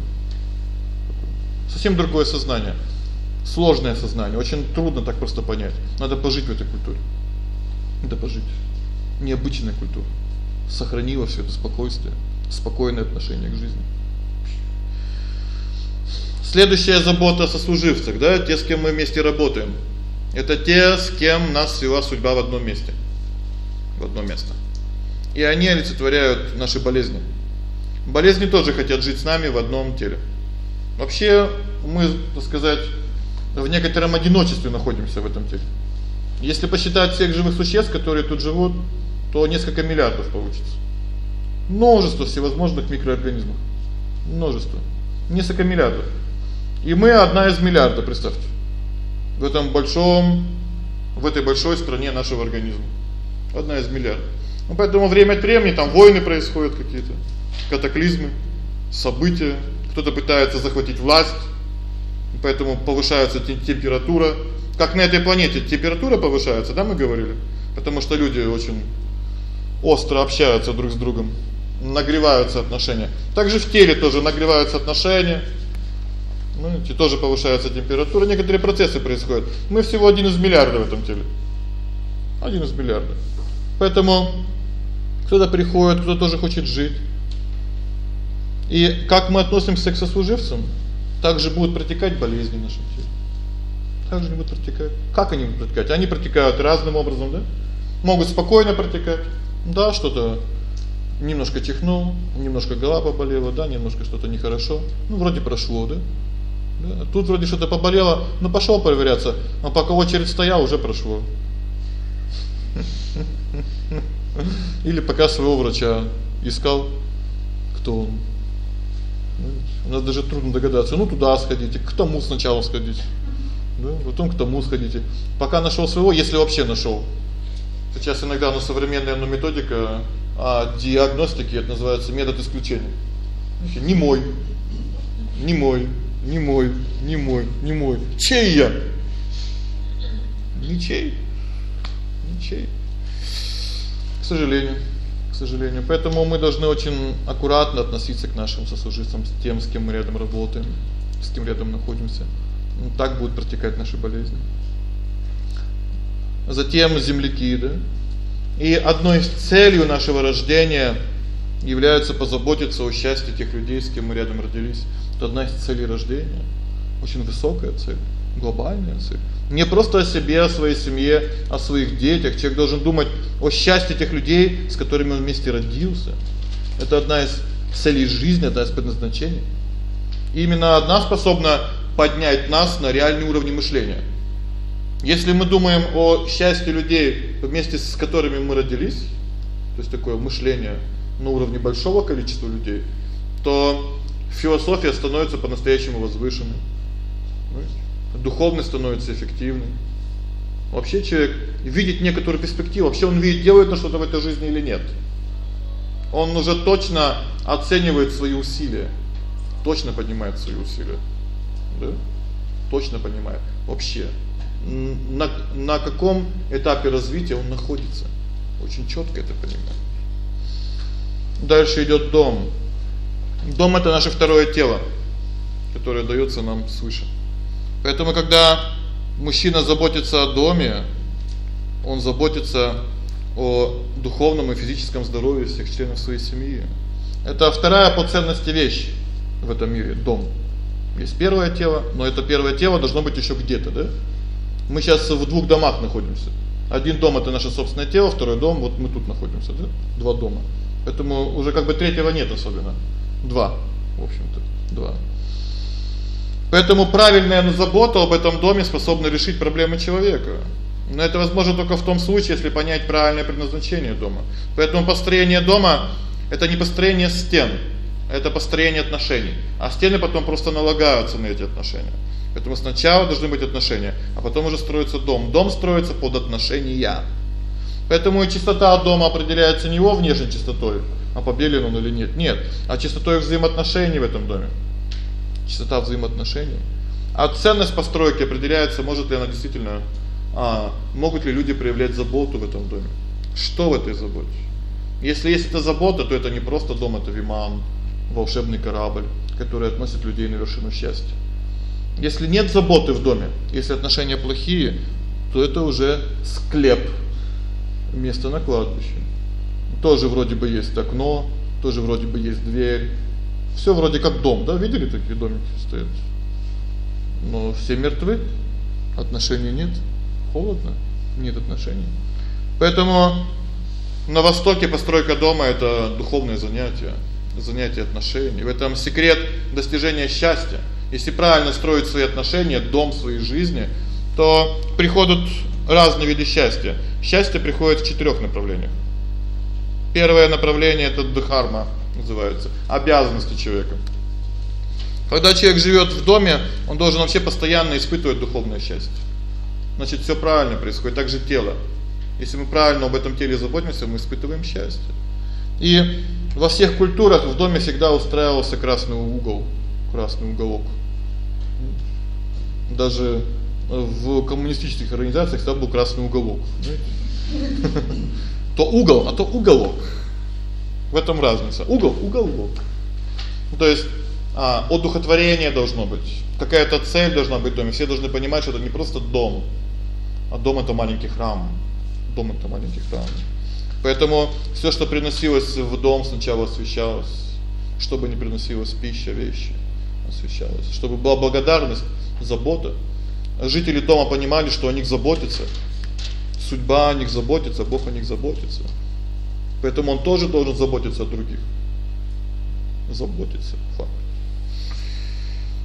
Совсем другое сознание сложное сознание, очень трудно так просто понять. Надо пожить в этой культуре. Надо пожить. Необычная культура. Сохранила всё это спокойствие, спокойное отношение к жизни. Следующая забота о сослуживцах, да, те, с кем мы вместе работаем. Это те, с кем нас свела судьба в одном месте. В одно место. И они олицетворяют наши болезни. Болезни тоже хотят жить с нами в одном теле. Вообще мы, так сказать, в некотором одиночестве находимся в этом теле. Если посчитать всех живых существ, которые тут живут, то несколько миллиардов получится. Множество всевозможных микроорганизмов. Множество. Несколько миллиардов. И мы одна из миллиарда, представьте. В этом большом в этой большой стране нашего организма. Одна из миллиардов. Ну поэтому время от времени там войны происходят какие-то, катаклизмы, события, кто-то пытается захватить власть, поэтому повышается температура. Как на этой планете температура повышается, да, мы говорили? Потому что люди очень остро общаются друг с другом, нагреваются отношения. Также в теле тоже нагреваются отношения. Ну, и тоже повышается температура, некоторые процессы происходят. Мы всего один из миллиарда в этом теле. Один из миллиарда. Поэтому кто-то приходит, кто тоже хочет жить. И как мы относимся к сослуживцам, также будут протекать болезни в нашем теле. Также они будут протекать. Как они будут протекать? Они протекают разным образом, да? Могут спокойно протекать. Да, что-то немножко чихнул, немножко голова поболела, да, немножко что-то нехорошо. Ну, вроде прошло, да? Да, тут вроде что-то поболело, ну пошёл проверяться, а пока очередь стояла, уже прошло. Или пока своего врача искал, кто он. У нас даже трудно догадаться. Ну туда сходите, к тому сначала сходите. Да, потом к тому сходите. Пока нашёл своего, если вообще нашёл. Сейчас иногда на современная ну методика а диагностики это называется метод исключения. Не мой. Не мой, не мой, не мой, не мой. Чей я? Ничей. Ничей. К сожалению сожалению. Поэтому мы должны очень аккуратно относиться к нашим сослуживцам, с тем, с кем мы рядом работаем, с кем рядом находимся. Ну так будут протекать наши болезни. Затем земляки, да? И одной из целей нашего рождения является позаботиться о счастье тех людей, с кем мы рядом родились. Это одна из целей рождения. Очень высокая цель, глобальная цель. Не просто о себе, о своей семье, о своих детях. Человек должен думать о счастье тех людей, с которыми он вместе родился. Это одна из целей жизни, одна из предназначений. И именно одна способна поднять нас на реальный уровень мышления. Если мы думаем о счастье людей, вместе с которыми мы родились, то есть такое мышление на уровне большого количества людей, то философия становится по-настоящему возвышенной. Духовность становится эффективной. Вообще человек видит некоторую перспективу, вообще он видит, делает на что-то в этой жизни или нет. Он уже точно оценивает свои усилия, точно поднимает свои усилия. Да? Точно понимает вообще на на каком этапе развития он находится. Очень чётко это понимает. Дальше идёт дом. Дом это наше второе тело, которое даётся нам свыше. Поэтому когда мужчина заботится о доме, он заботится о духовном и физическом здоровье всех членов своей семьи. Это вторая по ценности вещь в этом мире дом. Есть первое тело, но это первое тело должно быть ещё где-то, да? Мы сейчас в двух домах находимся. Один дом это наше собственное тело, второй дом вот мы тут находимся, да? Два дома. Поэтому уже как бы третьего нет особенно. Два, в общем-то, два. Поэтому правильная забота об этом доме способна решить проблемы человека. Но это возможно только в том случае, если понять правильное предназначение дома. Поэтому построение дома это не построение стен, это построение отношений. А стены потом просто налагаются на эти отношения. Поэтому сначала должны быть отношения, а потом уже строится дом. Дом строится под отношения. Поэтому и чистота дома определяется не его внешней чистотой, а побелен он или нет. Нет, а чистотой взаимоотношений в этом доме. Чистота взаимоотношений. А ценность постройки определяется, может ли она действительно а могут ли люди проявлять заботу в этом доме. Что в этой заботе? Если есть эта забота, то это не просто дом, это виман, волшебный корабль, который относит людей на вершину счастья. Если нет заботы в доме, если отношения плохие, то это уже склеп, место на кладбище. Тоже вроде бы есть окно, тоже вроде бы есть дверь. Всё вроде как дом, да? Видели такие домики стоят? Но все мертвы. Отношений нет. Холодно, нет отношений. Поэтому на востоке постройка дома это духовное занятие, занятие отношений. В этом секрет достижения счастья. Если правильно строить свои отношения, дом своей жизни, то приходят разные виды счастья. Счастье приходит в четырёх направлениях. Первое направление это дхарма называется, обязанности человека. Когда человек живёт в доме, он должен вообще постоянно испытывать духовное счастье. Значит, всё правильно происходит, так же тело. Если мы правильно об этом теле заботимся, мы испытываем счастье. И во всех культурах в доме всегда устраивался красный угол, красный уголок даже в коммунистических организациях всегда был красный уголок? То угол, а то уголок. В этом разница. Угол уголок. То есть а одухотворение должно быть. Какая-то цель должна быть в доме. Все должны понимать, что это не просто дом, а дом это маленький храм. Дом это маленький храм. Поэтому всё, что приносилось в дом, сначала освещалось, чтобы не приносилась пища, вещи, освещалось, чтобы была благодарность забота. Жители дома понимали, что о них заботятся. Судьба о них заботится, Бог о них заботится. Поэтому он тоже должен заботиться о других. Заботиться, факт.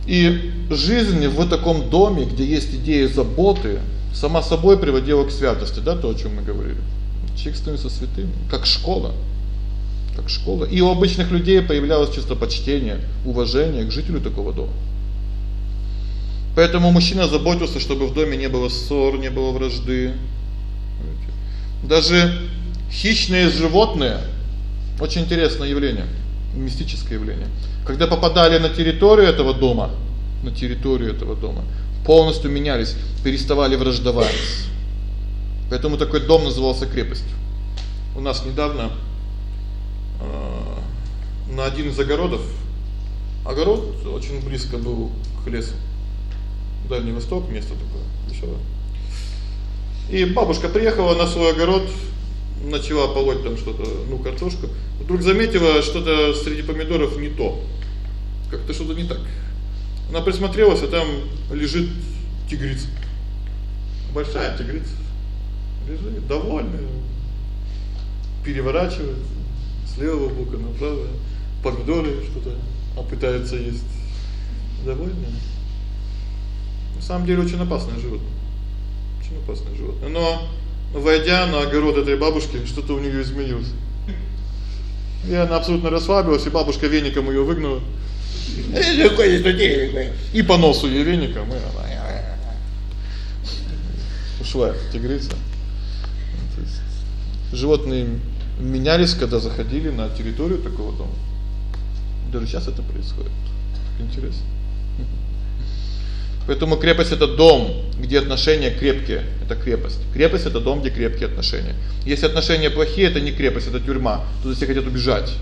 И жизнь в таком доме, где есть идея заботы, сама собой приводила к святости, да, то, о чём мы говорили. Человек становится святым, как школа. Как школа. И у обычных людей появлялось чувство почтения, уважения к жителю такого дома. Поэтому мужчина заботился, чтобы в доме не было ссор, не было вражды. Даже хищные животные очень интересное явление, мистическое явление. Когда попадали на территорию этого дома, на территорию этого дома, полностью менялись, переставали враждовать. Поэтому такой дом назывался крепостью. У нас недавно э на один из огородов огород очень близко был к лесу. Дальний Восток, место такое веселое. И бабушка приехала на свой огород, начала полоть там что-то, ну, картошку. Вдруг заметила что-то среди помидоров не то. Как-то что-то не так. Она присмотрелась, а там лежит тигрица. Большая тигрица. Лежит довольная. Переворачивается с левого бока на правое. Помидоры что-то а пытается есть. Довольная. На самом деле очень опасное животное. Очень опасное животное. Но войдя на огород этой бабушки, что-то у неё изменилось. И она абсолютно расслабилась, и бабушка веником её выгнула. И по носу ей веником, и ушла тигрица. Животные менялись, когда заходили на территорию такого дома. Даже сейчас это происходит. Интересно. Поэтому крепость это дом, где отношения крепкие. Это крепость. Крепость это дом, где крепкие отношения. Если отношения плохие, это не крепость, это тюрьма. Туда все хотят убежать.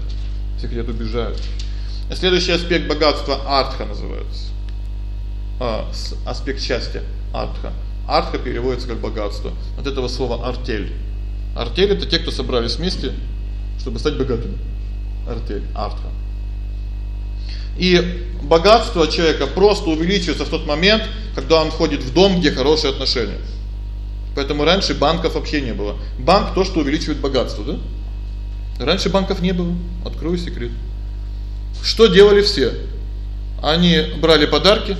Все хотят убежать. Следующий аспект богатства артха называется. А, аспект счастья артха. Артха переводится как богатство. От этого слова артель. Артель это те, кто собрались вместе, чтобы стать богатыми. Артель, артха. И богатство человека просто увеличивается в тот момент, когда он входит в дом, где хорошие отношения. Поэтому раньше банков вообще не было. Банк то, что увеличивает богатство, да? Раньше банков не было. Открою секрет. Что делали все? Они брали подарки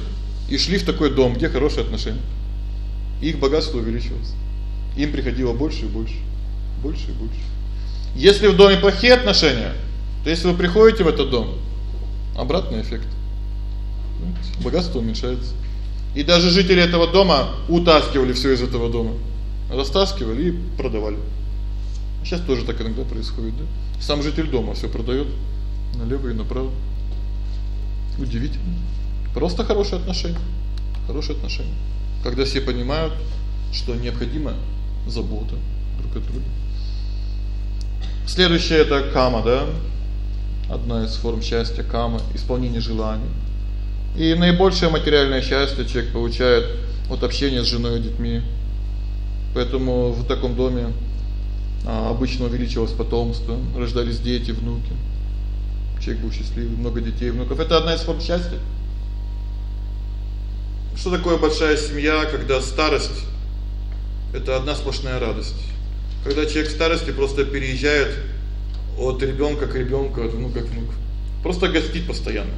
и шли в такой дом, где хорошие отношения. Их богатство увеличивалось. Им приходило больше и больше, больше и больше. Если в доме плохие отношения, то если вы приходите в этот дом, Обратный эффект. Богатство уменьшается. И даже жители этого дома утаскивали всё из этого дома. Растаскивали и продавали. Сейчас тоже так иногда происходит, да? Сам житель дома всё продаёт налево и направо. Удивительно. Просто хорошие отношения. Хорошие отношения. Когда все понимают, что необходима забота друг о друге. Следующее это кама, да? Одна из форм счастья кама исполнение желаний. И наибольшее материальное счастье человек получает от общения с женой и детьми. Поэтому в таком доме а, обычно увеличивалось потомство, рождались дети, внуки. Человек был счастливый, много детей, внуков. Это одна из форм счастья. Что такое большая семья, когда старость это одна сплошная радость. Когда человек в старости просто переезжает от ребёнка к ребёнку, от внука к внуку. Просто гостить постоянно.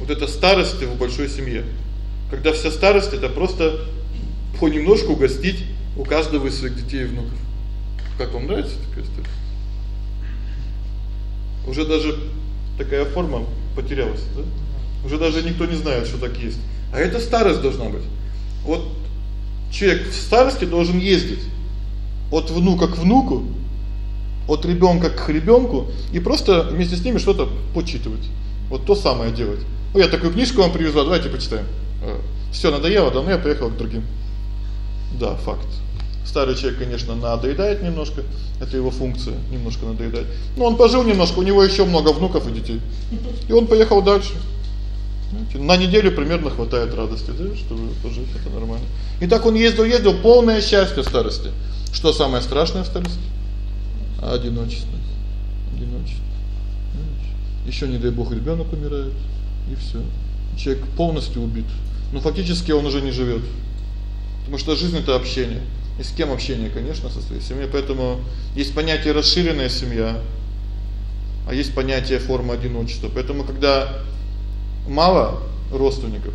Вот это старость в большой семье. Когда вся старость это просто понемножку гостить у каждого из своих детей и внуков. Как вам нравится такая история? Уже даже такая форма потерялась, да? Уже даже никто не знает, что так есть. А это старость должна быть. Вот человек в старости должен ездить от внука к внуку от ребёнка к ребёнку и просто вместе с ними что-то почитывать. Вот то самое делать. Ну я такую книжку вам привезла, давайте почитаем. Э, Всё надоело, давно я поехал к другим. Да, факт. Старый человек, конечно, надоедает немножко, это его функция немножко надоедать. Но он пожил немножко, у него ещё много внуков и детей. И он поехал дальше. Знаете, на неделю примерно хватает радости, да, чтобы пожить, это нормально. И так он ездил, ездил полное счастье в старости. Что самое страшное в старости? Одиночество. Одиночество. Ещё не дай бог ребёнок умирает, и всё. Человек полностью убит. Но фактически он уже не живёт. Потому что жизнь это общение. И с кем общение, конечно, со своей семьей. Поэтому есть понятие расширенная семья, а есть понятие форма одиночества. Поэтому когда мало родственников,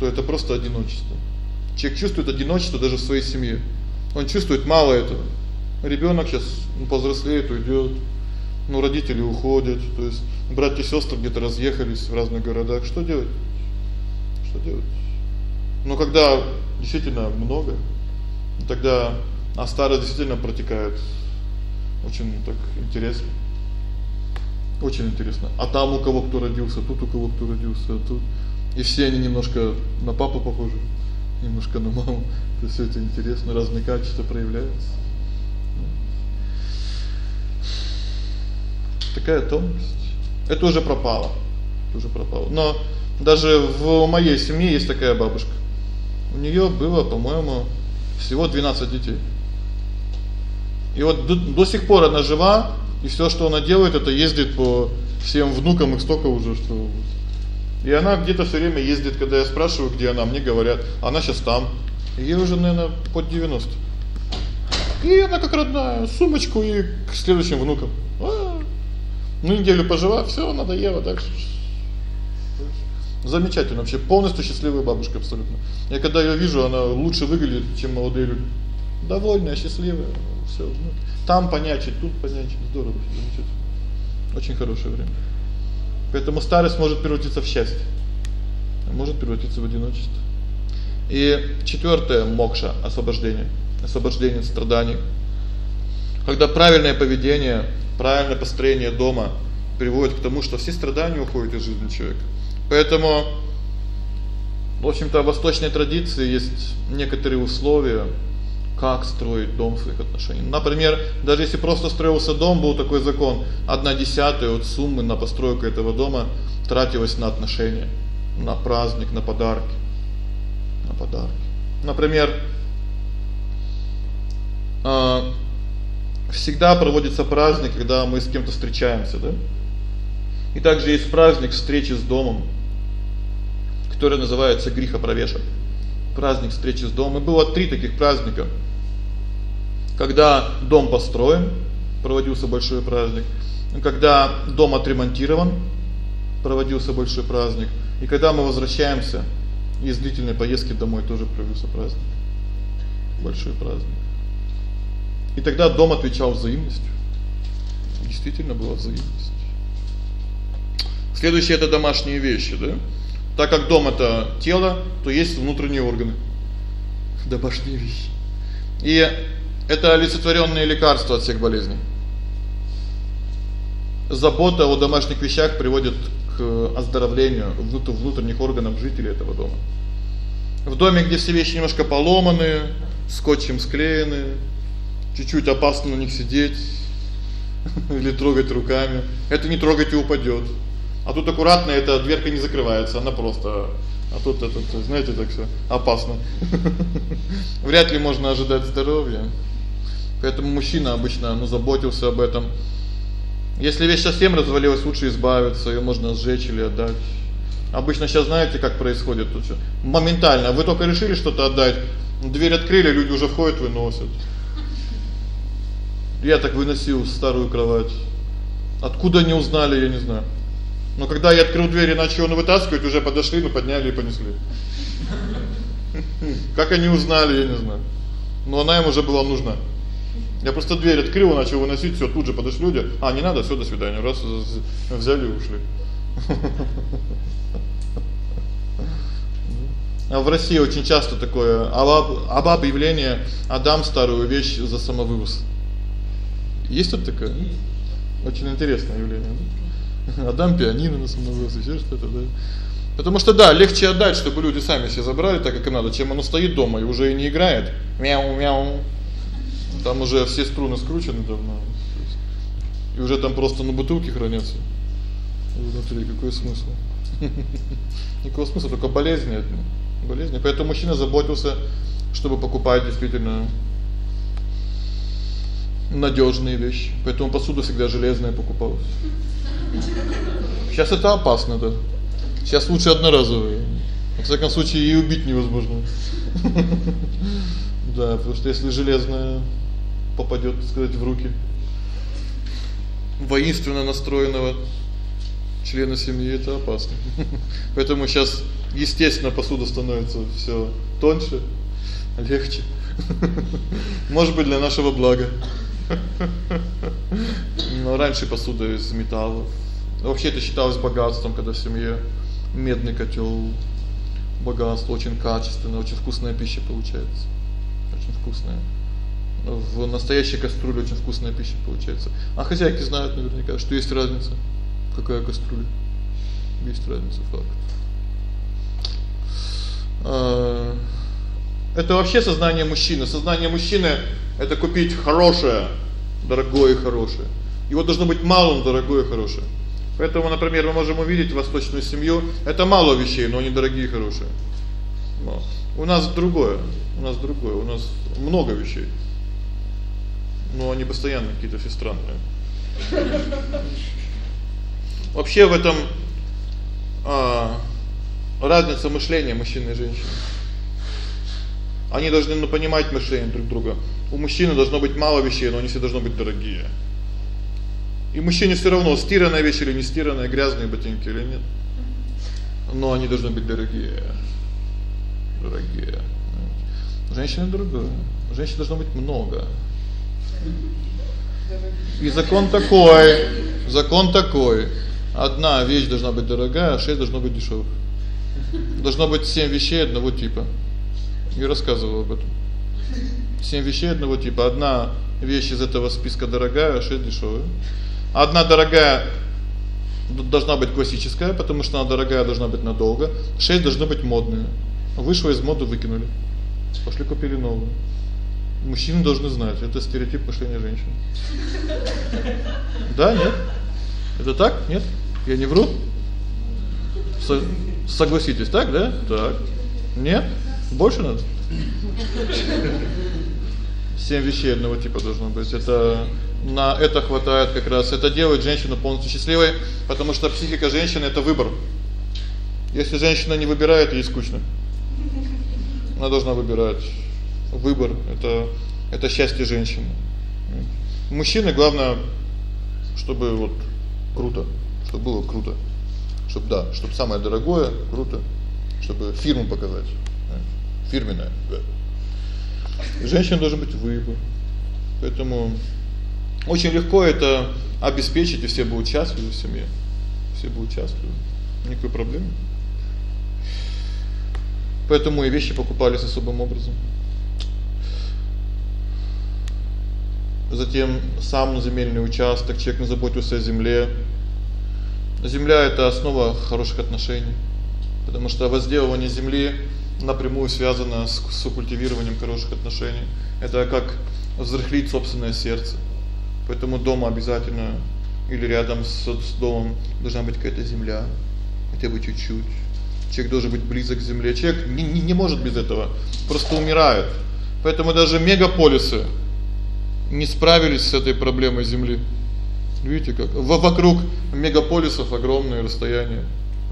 то это просто одиночество. Человек чувствует одиночество даже в своей семье. Он чувствует мало этого. Ребёнок сейчас повзрослеет, уйдёт. Ну родители уходят, то есть братья и сестры где-то разъехались в разных городах. Что делать? Что делать? Но когда действительно много, тогда а старость действительно протекает очень так интересно. Очень интересно. А там у кого кто родился, тут у кого кто родился, а тут и все они немножко на папу похожи, немножко на маму. То есть всё это интересно, разные качества проявляются. Такая тонкость. Это уже пропало. Это уже пропало. Но даже в моей семье есть такая бабушка. У неё было, по-моему, всего 12 детей. И вот до, до сих пор она жива, и всё, что она делает, это ездит по всем внукам, их столько уже, что И она где-то всё время ездит, когда я спрашиваю, где она, мне говорят: "Она сейчас там". Ей уже, наверное, под 90. И она как родная, сумочку и к следующим внукам. Ну неделю пожила, всё, надоело дальше. Замечательно, вообще полностью счастливая бабушка абсолютно. Я когда её вижу, она лучше выглядит, чем молодые люди. Довольная, счастливая, всё. Ну, там понячить, тут понячить, здорово, замечательно. Очень хорошее время. Поэтому старость может превратиться в счастье. А может превратиться в одиночество. И четвёртое мокша освобождение, освобождение от страданий. Когда правильное поведение, правильное построение дома приводит к тому, что все страдания уходят из жизни человека. Поэтому в общем-то в восточной традиции есть некоторые условия, как строить дом в своих отношениях. Например, даже если просто строился дом, был такой закон: 1/10 от суммы на постройку этого дома тратилась на отношения, на праздник, на подарки. На подарки. Например, э всегда проводится праздник, когда мы с кем-то встречаемся, да? И также есть праздник встречи с домом, который называется грехопровешек. Праздник встречи с домом. И было три таких праздника. Когда дом построен, проводился большой праздник. Когда дом отремонтирован, проводился большой праздник. И когда мы возвращаемся из длительной поездки домой, тоже проводился праздник. Большой праздник. И тогда дом отвечал взаимностью. Действительно была взаимность. Следующее это домашние вещи, да? Так как дом это тело, то есть внутренние органы. Домашние вещи. И это олицетворённые лекарства от всех болезней. Забота о домашних вещах приводит к оздоровлению внутренних органов жителей этого дома. В доме, где все вещи немножко поломаны, скотчем склеены, чуть-чуть опасно на них сидеть или трогать руками. Это не трогать и упадёт. А тут аккуратно эта дверка не закрывается, она просто а тут это, знаете, так всё опасно. Вряд ли можно ожидать здоровья. Поэтому мужчина обычно, ну, заботился об этом. Если вещь совсем развалилась, лучше избавиться, её можно сжечь или отдать. Обычно сейчас знаете, как происходит тут всё? Моментально. Вы только решили что-то отдать, дверь открыли, люди уже входят, выносят. Я так выносил старую кровать. Откуда они узнали, я не знаю. Но когда я открыл дверь и начал он вытаскивать, уже подошли, ну подняли и понесли. Как они узнали, я не знаю. Но она им уже была нужна. Я просто дверь открыл, начал выносить, всё, тут же подошли люди. А, не надо, всё, до свидания. Раз взяли и ушли. А в России очень часто такое об объявление отдам старую вещь за самовывоз. Есть тут такое? Очень интересное явление, да? Отдам пианино на самовывоз, ещё что-то, да. Потому что да, легче отдать, чтобы люди сами себе забрали так, как и надо, чем оно стоит дома и уже и не играет. Мяу-мяу. Там уже все струны скручены давно. И уже там просто на бутылке хранятся. Внутри какой смысл? Никакого смысла, только болезни одни. Болезни. Поэтому мужчина заботился, чтобы покупать действительно надёжные вещи. Поэтому посуду всегда железная покупалась. Сейчас это опасно, да. Сейчас лучше одноразовые. В всяком случае, и убить невозможно. Да, потому что если железная попадёт, так сказать, в руки воинственно настроенного члена семьи это опасно. Поэтому сейчас естественно посуда становится всё тоньше, легче. Может быть, для нашего блага. Но раньше посуда из металла. Вообще это считалось богатством, когда в семье медный котёл богатство, очень качественная, очень вкусная пища получается. Очень вкусная. В настоящей кастрюле очень вкусная пища получается. А хозяйки знают наверняка, что есть разница. Какая кастрюля? Есть разница, факт. Это вообще сознание мужчины. Сознание мужчины это купить хорошее, дорогое и хорошее. Его должно быть мало, дорогое и хорошее. Поэтому, например, мы можем увидеть восточную семью, это мало вещей, но они дорогие и хорошие. Но у нас другое. У нас другое. У нас много вещей. Но они постоянно какие-то все странные. Вообще в этом а разница мышления мужчины и женщины. Они должны ну понимать мышление друг друга. У мужчины должно быть мало вещей, но они все должны быть дорогие. И мужчине всё равно, стиранная вещь или не стиранная, грязные ботинки или нет. Но они должны быть дорогие. Дорогие. Женщина другое. Женщин должно быть много. И закон такой, закон такой. Одна вещь должна быть дорогая, а шесть должно быть дешёвых. Должно быть семь вещей одного типа. Я рассказывал об этом. Семь вещей одного типа. Одна вещь из этого списка дорогая, а шесть дешёвая. Одна дорогая должна быть классическая, потому что она дорогая должна быть надолго. Шесть должны быть модные. Вышло из моды выкинули. Пошли купили новую. Мужчины должны знать, это стереотип мышления женщин. Да, нет? Это так? Нет? Я не вру? Согласитесь, так, да? Так. Нет? Больше надо? Семь вещей одного типа должно быть. Это на это хватает как раз. Это делает женщину полностью счастливой, потому что психика женщины это выбор. Если женщина не выбирает, ей скучно. Она должна выбирать. Выбор это это счастье женщины. Мужчины главное, чтобы вот круто, чтобы было круто. Чтобы да, чтобы самое дорогое, круто, чтобы фирму показать. Фирменное, да. Женщина должен быть выбор. Поэтому очень легко это обеспечить, и все будут счастливы в семье. Все будут счастливы. Никакой проблемы. Поэтому и вещи покупались особым образом. Затем сам земельный участок, человек заботился о земле. Земля это основа хороших отношений, потому что возделывание земли напрямую связано с, с культивированием хороших отношений. Это как взрыхлить собственное сердце. Поэтому дома обязательно или рядом с, с домом должна быть какая-то земля, хотя бы чуть-чуть. Человек должен быть близок к земле. Человек не не, не может без этого, просто умирает. Поэтому даже мегаполисы не справились с этой проблемой земли. Видите, как вокруг мегаполисов огромные расстояния.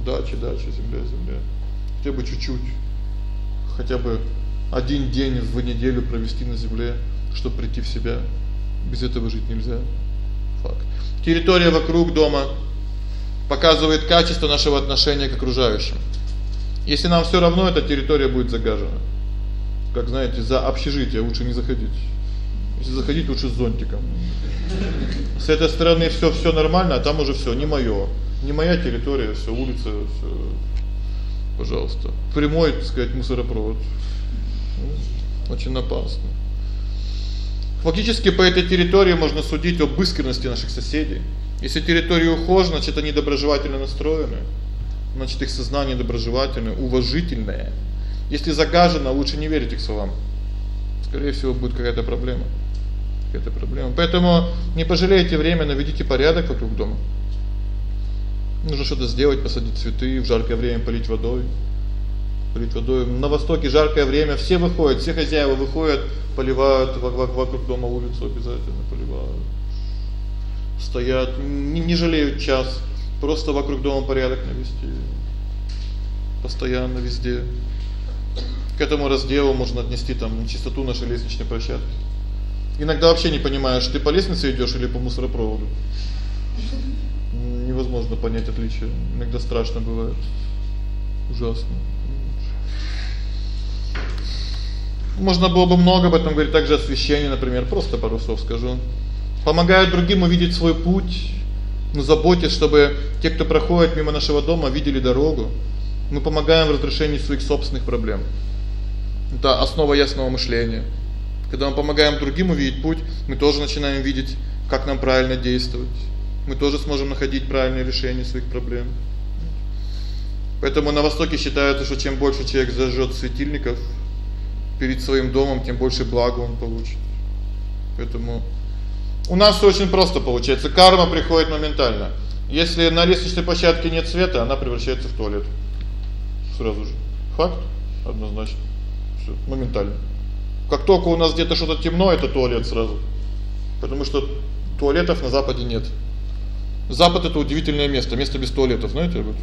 Дачи, дачи, земля, земля. Хотя бы чуть-чуть. Хотя бы один день в неделю провести на земле, чтобы прийти в себя. Без этого жить нельзя. Факт. Территория вокруг дома показывает качество нашего отношения к окружающим. Если нам всё равно, эта территория будет загажена. Как знаете, за общежитие лучше не заходить. Если заходить лучше с зонтиком. С этой стороны всё всё нормально, а там уже всё не моё. Не моя территория, всё улица, всё. Пожалуйста. Прямой, так сказать, мусоропровод. Очень опасно. Фактически по этой территории можно судить об искренности наших соседей. Если территория ухожена, значит они доброжелательно настроены. Значит их сознание доброжелательное, уважительное. Если загажено, лучше не верить их словам. Скорее всего, будет какая-то проблема. Какая-то проблема. Поэтому не пожалейте время, наведите порядок вокруг дома. Нужно что-то сделать, посадить цветы, в жаркое время полить водой. Полить водой. На востоке жаркое время, все выходят, все хозяева выходят, поливают вокруг дома улицу обязательно поливают. Стоят, не, не жалеют час, просто вокруг дома порядок навести. Постоянно везде. К этому разделу можно отнести там чистоту нашей лестничной площадки. Иногда вообще не понимаешь, ты по лестнице идёшь или по мусоропроводу. Невозможно понять отличие. Иногда страшно бывает. Ужасно. Можно было бы много об этом говорить, также освещение, например, просто пару слов скажу. Помогают другим увидеть свой путь. Мы заботимся, чтобы те, кто проходит мимо нашего дома, видели дорогу. Мы помогаем в разрешении своих собственных проблем. Это основа ясного мышления. Когда мы помогаем другим увидеть путь, мы тоже начинаем видеть, как нам правильно действовать. Мы тоже сможем находить правильные решения своих проблем. Поэтому на востоке считается, что чем больше человек зажжёт светильников, перед своим домом, тем больше блага он получит. Поэтому у нас всё очень просто получается. Карма приходит моментально. Если на лестничной площадке нет света, она превращается в туалет. Сразу же. Факт однозначно. Всё, моментально. Как только у нас где-то что-то темно, это туалет сразу. Потому что туалетов на западе нет. Запад это удивительное место, место без туалетов, знаете вот.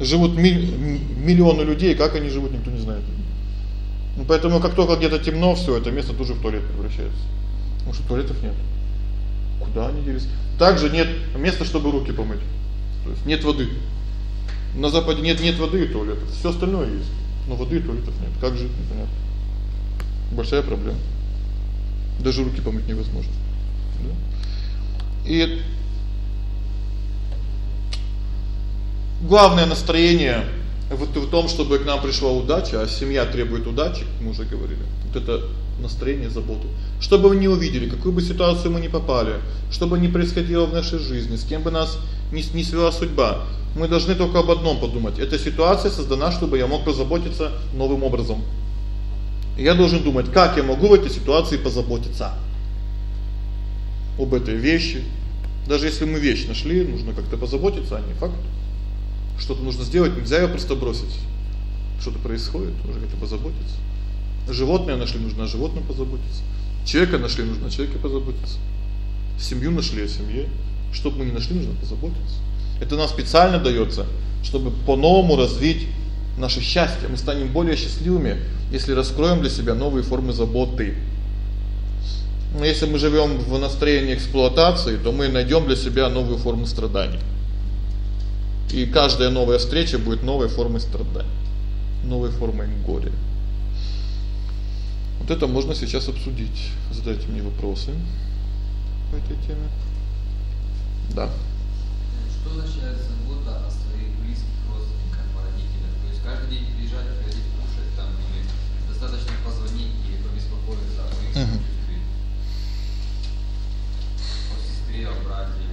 Живут миллионы людей, как они живут, никто не знает. Ну поэтому как только где-то темно, всё, это место тоже в туалет превращается. Потому что туалетов нет. Куда они делись? Также нет места, чтобы руки помыть. То есть нет воды. На западе нет нет воды и туалетов. Всё остальное есть, но воды и туалетов нет. Как жить, непонятно. Большая проблема. Даже руки помыть невозможно. Да? И главное настроение вот в том, чтобы к нам пришла удача, а семья требует удачи, мы уже говорили. Вот это настроение, заботу. Чтобы вы не увидели, какую бы ситуацию мы ни попали, что бы ни происходило в нашей жизни, с кем бы нас ни не свела судьба, мы должны только об одном подумать. Эта ситуация создана, чтобы я мог позаботиться новым образом. Я должен думать, как я могу в этой ситуации позаботиться об этой вещи. Даже если мы вещь нашли, нужно как-то позаботиться о ней, факт. Что-то нужно сделать, нельзя её просто бросить. Что-то происходит, нужно как-то позаботиться. Животное нашли, нужно о животном позаботиться. Человека нашли, нужно о человеке позаботиться. Семью нашли, о семье. Что бы мы ни нашли, нужно позаботиться. Это нам специально даётся, чтобы по-новому развить наше счастье. Мы станем более счастливыми, если раскроем для себя новые формы заботы. Но если мы живём в настроении эксплуатации, то мы найдём для себя новую форму страданий. И каждая новая встреча будет новой формой страдания, новой формой горя. Вот это можно сейчас обсудить. Задайте мне вопросы по этой теме. Да. Что означает забота о своих близких родственниках, о родителях? То есть каждый день приезжать, приходить кушать там или достаточно позвонить и побеспокоиться о их угу. о сестре, о брате,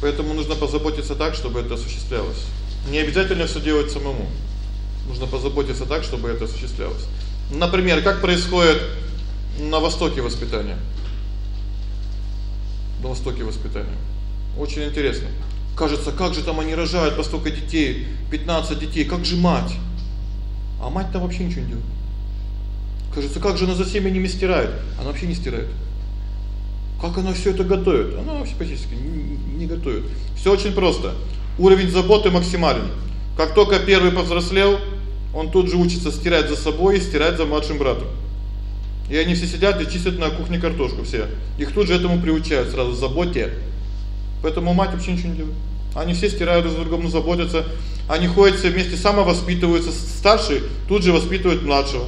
Поэтому нужно позаботиться так, чтобы это осуществлялось. Не обязательно всё делать самому. Нужно позаботиться так, чтобы это осуществлялось. Например, как происходит на востоке воспитание? На востоке воспитание. Очень интересно. Кажется, как же там они рожают по столько детей, 15 детей, как же мать? А мать там вообще ничего не делает. Кажется, как же она за семьями не стирает? Она вообще не стирает. Как она всё это готовит? Она вообще практически не, не готовит. Всё очень просто. Уровень заботы максимален. Как только первый повзрослел, он тут же учится стирать за собой и стирать за младшим братом. И они все сидят и чистят на кухне картошку все. Их тут же этому приучают сразу заботе. Поэтому мать вообще ничего не делает. Они все стирают друг за другом, заботятся. Они ходят все вместе, самовоспитываются. Старший тут же воспитывает младшего.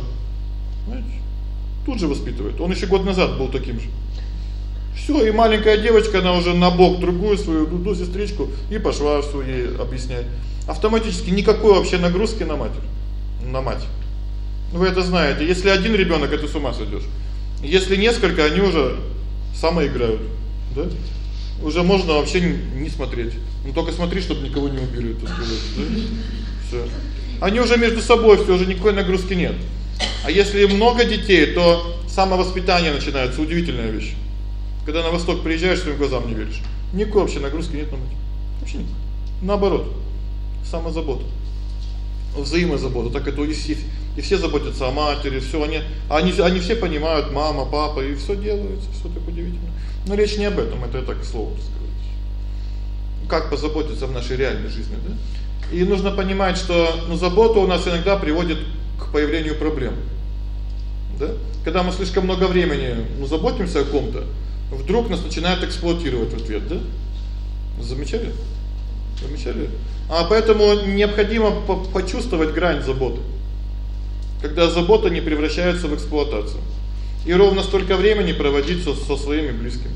Понимаете? Тут же воспитывает. Он ещё год назад был таким же. Всё, и маленькая девочка, она уже на бок другую свою дуду сестричку и пошла всё ей объяснять. Автоматически никакой вообще нагрузки на мать. На мать. Вы это знаете. Если один ребёнок, это с ума сойдёшь. Если несколько, они уже самоиграют, да? Уже можно вообще не смотреть. Ну только смотри, чтобы никого не убили, это сказать, да? Всё. Они уже между собой всё, уже никакой нагрузки нет. А если много детей, то самовоспитание начинается удивительная вещь. Когда на восток приезжаешь, своим глазам не веришь. Никакой вообще нагрузки нет на мать. Вообще нет. Наоборот. Самозабота. Взаимозабота. Так это и все, и все заботятся о матери, всё они они они все понимают, мама, папа, и всё делается, всё так удивительно. Но речь не об этом, это я так слово сказать. Как позаботиться в нашей реальной жизни, да? И нужно понимать, что ну забота у нас иногда приводит к появлению проблем. Да? Когда мы слишком много времени ну заботимся о ком-то, вдруг нас начинают эксплуатировать в ответ, да? Замечали? Замечали? А поэтому необходимо почувствовать грань заботы. Когда забота не превращается в эксплуатацию. И ровно столько времени проводить со, со своими близкими.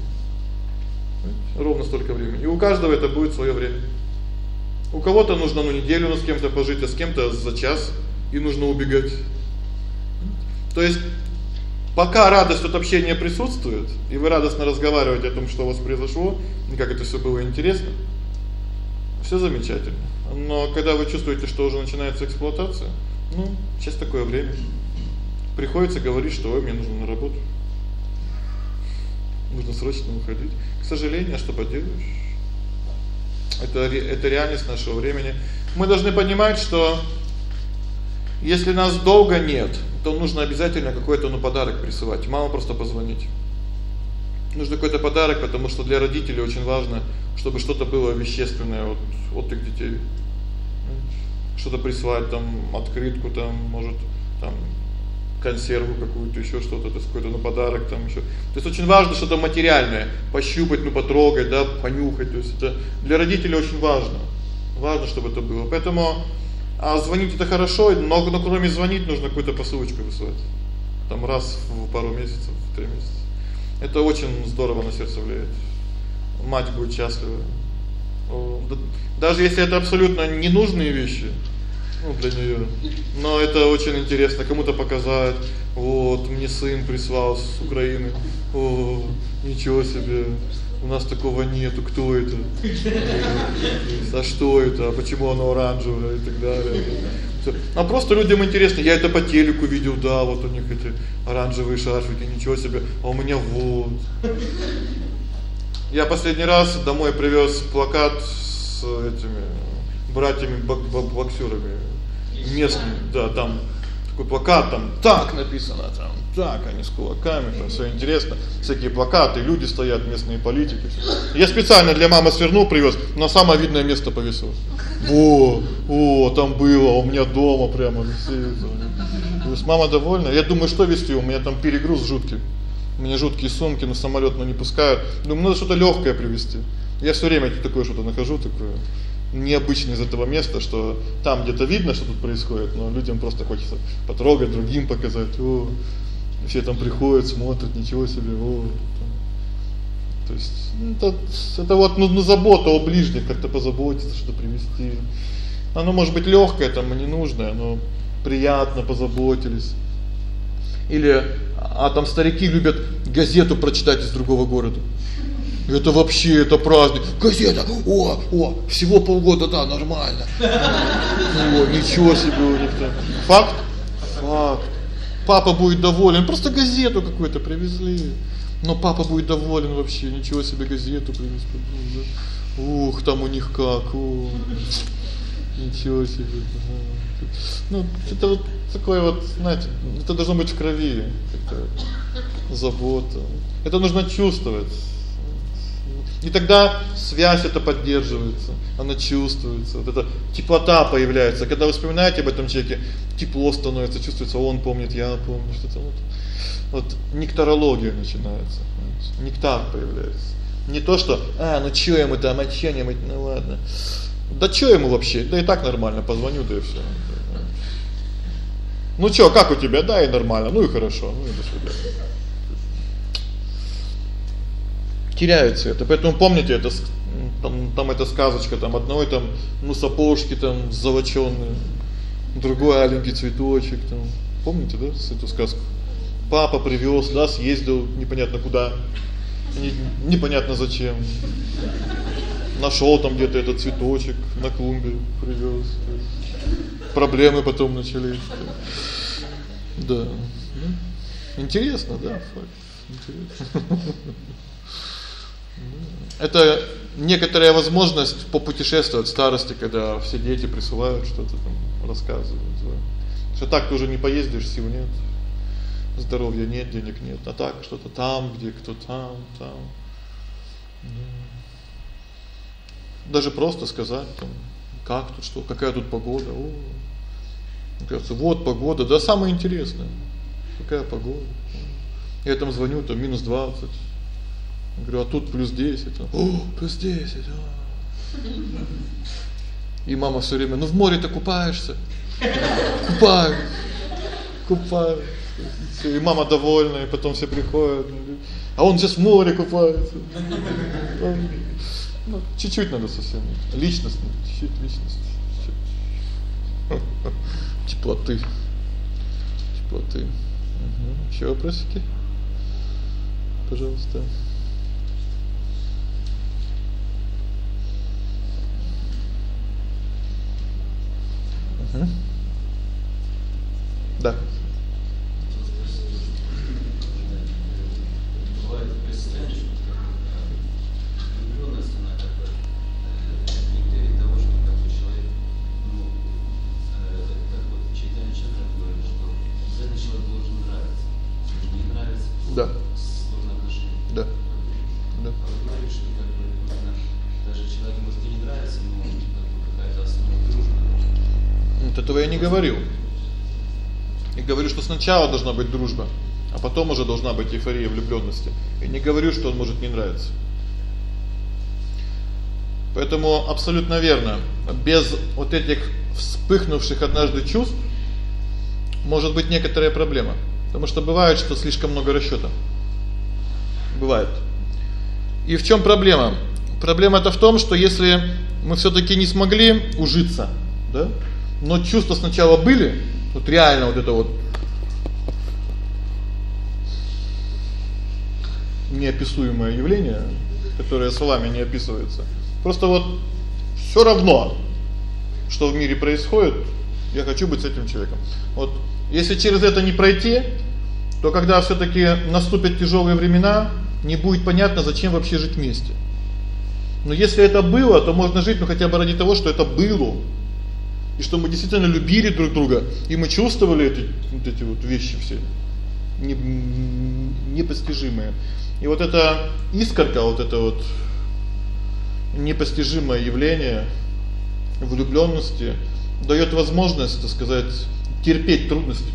Ровно столько времени. И у каждого это будет своё время. У кого-то нужно ну неделю ну с кем-то пожить, а с кем-то за час и нужно убегать. То есть Пока радость от общения присутствует, и вы радостно разговариваете о том, что у вас произошло, и как это всё было интересно. Всё замечательно. Но когда вы чувствуете, что уже начинается эксплуатация, ну, сейчас такое время. Приходится говорить, что мне нужно на работу. Нужно срочно уходить. К сожалению, а что поделаешь? Это это реальность нашего времени. Мы должны понимать, что если нас долго нет, то нужно обязательно какой-то ну подарок присылать. Мало просто позвонить. Нужно какой-то подарок, потому что для родителей очень важно, чтобы что-то было вещественное от от их детей. Что-то прислать там, открытку там, может, там консерву какую-то, ещё что-то, то есть какой-то ну подарок там ещё. То есть очень важно что-то материальное, пощупать, ну потрогать, да, понюхать. То есть это для родителей очень важно. Важно, чтобы это было. Поэтому а звонить это хорошо, но, но кроме звонить нужно какую-то посылочку высылать. Там раз в пару месяцев, в 3 месяца. Это очень здорово на сердце влияет. Мать будет счастлива. Даже если это абсолютно ненужные вещи, ну, для неё. Но это очень интересно кому-то показать. Вот, мне сын прислал с Украины. О, ничего себе. У нас такого нету. Кто это? А что это? А почему оно оранжевое и так далее. А просто людям интересно. Я это по телеку видел, да, вот у них эти оранжевые шарфики, ничего себе. А у меня вот. Я последний раз домой привёз плакат с этими братьями боксёрами местными. Да, там такой плакат там так написано там. Так, они с кулаками, там всё интересно. Всякие плакаты, люди стоят, местные политики. Я специально для мамы свернул, привёз, на самое видное место повесил. Во, о, там было, у меня дома прямо висит. То есть мама довольна. Я думаю, что вести, у меня там перегруз жуткий. У меня жуткие сумки, на самолёт ну не пускают. Думаю, надо что-то лёгкое привезти. Я всё время такое что-то нахожу такое необычное из этого места, что там где-то видно, что тут происходит, но людям просто хочется потрогать, другим показать. О, все там приходят, смотрят, ничего себе. О. То есть это это вот ну, ну забота о ближних, как-то позаботиться, что привезти. Оно может быть лёгкое, там не нужное, но приятно позаботились. Или а там старики любят газету прочитать из другого города. Это вообще это праздник. Газета. О, о, всего полгода, да, нормально. О, ничего себе у них там. Факт? Факт. Папа будет доволен. Просто газету какую-то привезли. Но папа будет доволен вообще. Ничего себе газету привезли. Ух, там у них как. О. Ничего себе. Ну, это вот такое вот, знаете, это должно быть в крови, как-то забота. Это нужно чувствовать. И тогда связь это поддерживается, она чувствуется. Вот эта теплота появляется. Когда вы вспоминаете об этом человеке, тепло становится, чувствуется, он помнит, я помню, что-то вот. Вот нектарология начинается. Нектар появляется. Не то, что, а, ну что ему там, а ну ладно. Да что ему вообще? Да и так нормально, позвоню, да и всё. Ну что, как у тебя? Да, и нормально. Ну и хорошо. Ну и до свидания. Теряется это. Поэтому помните, это там там эта сказочка, там одной там ну сапожки там золочёные, другой аленький цветочек там. Помните, да, эту сказку? Папа привёз, да, съездил непонятно куда. Не, непонятно зачем. Нашёл там где-то этот цветочек на клумбе, привёз. Проблемы потом начались. Да. Интересно, да, факт. Интересно. Это некоторая возможность попутешествовать в старости, когда все дети присылают что-то там, рассказывают. Что так ты уже не поездишь, сил нет. Здоровья нет, денег нет. А так что-то там, где кто там, там. Да. Даже просто сказать там, как тут что, какая тут погода. О. Кажется, вот погода, да самое интересное. Какая погода? Я там звоню, там минус 20. Говорю: "А тут плюс 10". О, плюс 10. А. И мама всё время: "Ну в море-то купаешься?" Купаюсь. Купаюсь. И мама довольна, и потом все приходят. А он сейчас в море купается. Ну, чуть-чуть надо совсем. Личность, чуть-чуть личность. Теплоты. Теплоты. Угу. Ещё вопросики? Пожалуйста. Да. Говорил. И говорю, что сначала должна быть дружба, а потом уже должна быть эйфория влюблённости. И не говорю, что он может не нравиться. Поэтому абсолютно верно. Без вот этих вспыхнувших однажды чувств может быть некоторая проблема. Потому что бывает, что слишком много расчёта. Бывает. И в чём проблема? Проблема-то в том, что если мы всё-таки не смогли ужиться, да? Но чувства сначала были, вот реально вот это вот неописуемое явление, которое словами не описывается. Просто вот всё равно, что в мире происходит, я хочу быть с этим человеком. Вот если через это не пройти, то когда всё-таки наступят тяжёлые времена, не будет понятно, зачем вообще жить вместе. Но если это было, то можно жить, ну хотя бы ради того, что это было. И что мы действительно любили друг друга, и мы чувствовали эти вот эти вот вещи все не непостижимые. И вот эта искорка, вот это вот непостижимое явление влюблённости даёт возможность, так сказать, терпеть трудности.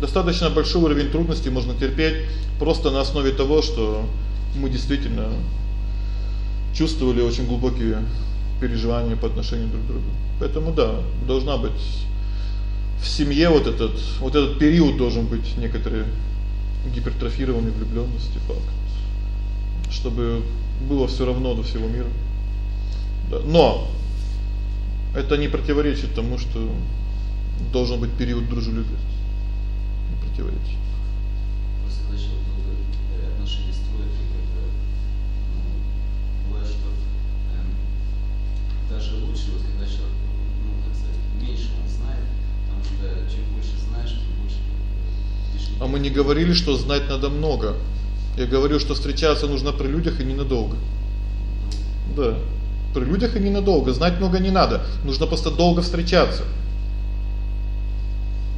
Достаточно большой уровень трудностей можно терпеть просто на основе того, что мы действительно чувствовали очень глубокие переживания по отношению друг к другу. Поэтому да, должна быть в семье вот этот вот этот период должен быть некоторые гипертрофированной влюблённости факт. Чтобы было всё равно до всего мира. Да. Но это не противоречит тому, что должен быть период дружелюбия. Не противоречит. Просто когда даже лучше, вот когда человек, ну, так сказать, меньше он знает, потому что чем больше знаешь, тем больше А мы не говорили, что знать надо много. Я говорю, что встречаться нужно при людях и ненадолго. Да. При людях и ненадолго, знать много не надо. Нужно просто долго встречаться.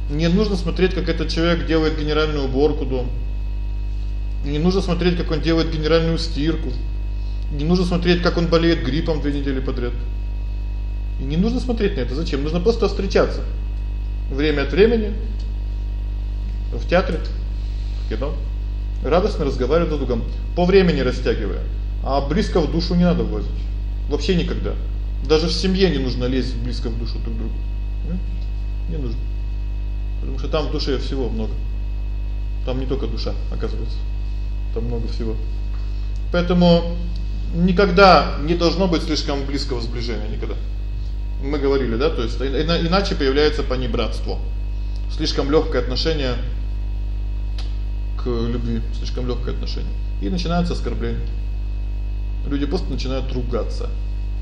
Не нужно смотреть, как этот человек делает генеральную уборку дома. Не нужно смотреть, как он делает генеральную стирку. Не нужно смотреть, как он болеет гриппом две недели подряд. И не нужно смотреть на это. Зачем? Нужно просто встречаться. Время от времени в театре, в кино, радостно разговаривать друг с другом, по времени растягивая. А близко в душу не надо влазить. Вообще никогда. Даже в семье не нужно лезть близко в душу друг другу. Не нужно. Потому что там в душе всего много. Там не только душа, оказывается. Там много всего. Поэтому никогда не должно быть слишком близкого сближения никогда. Мы говорили, да, то есть иначе появляется понебратство. Слишком лёгкое отношение к любви, слишком лёгкое отношение. И начинается оскорбление. Люди просто начинают ругаться.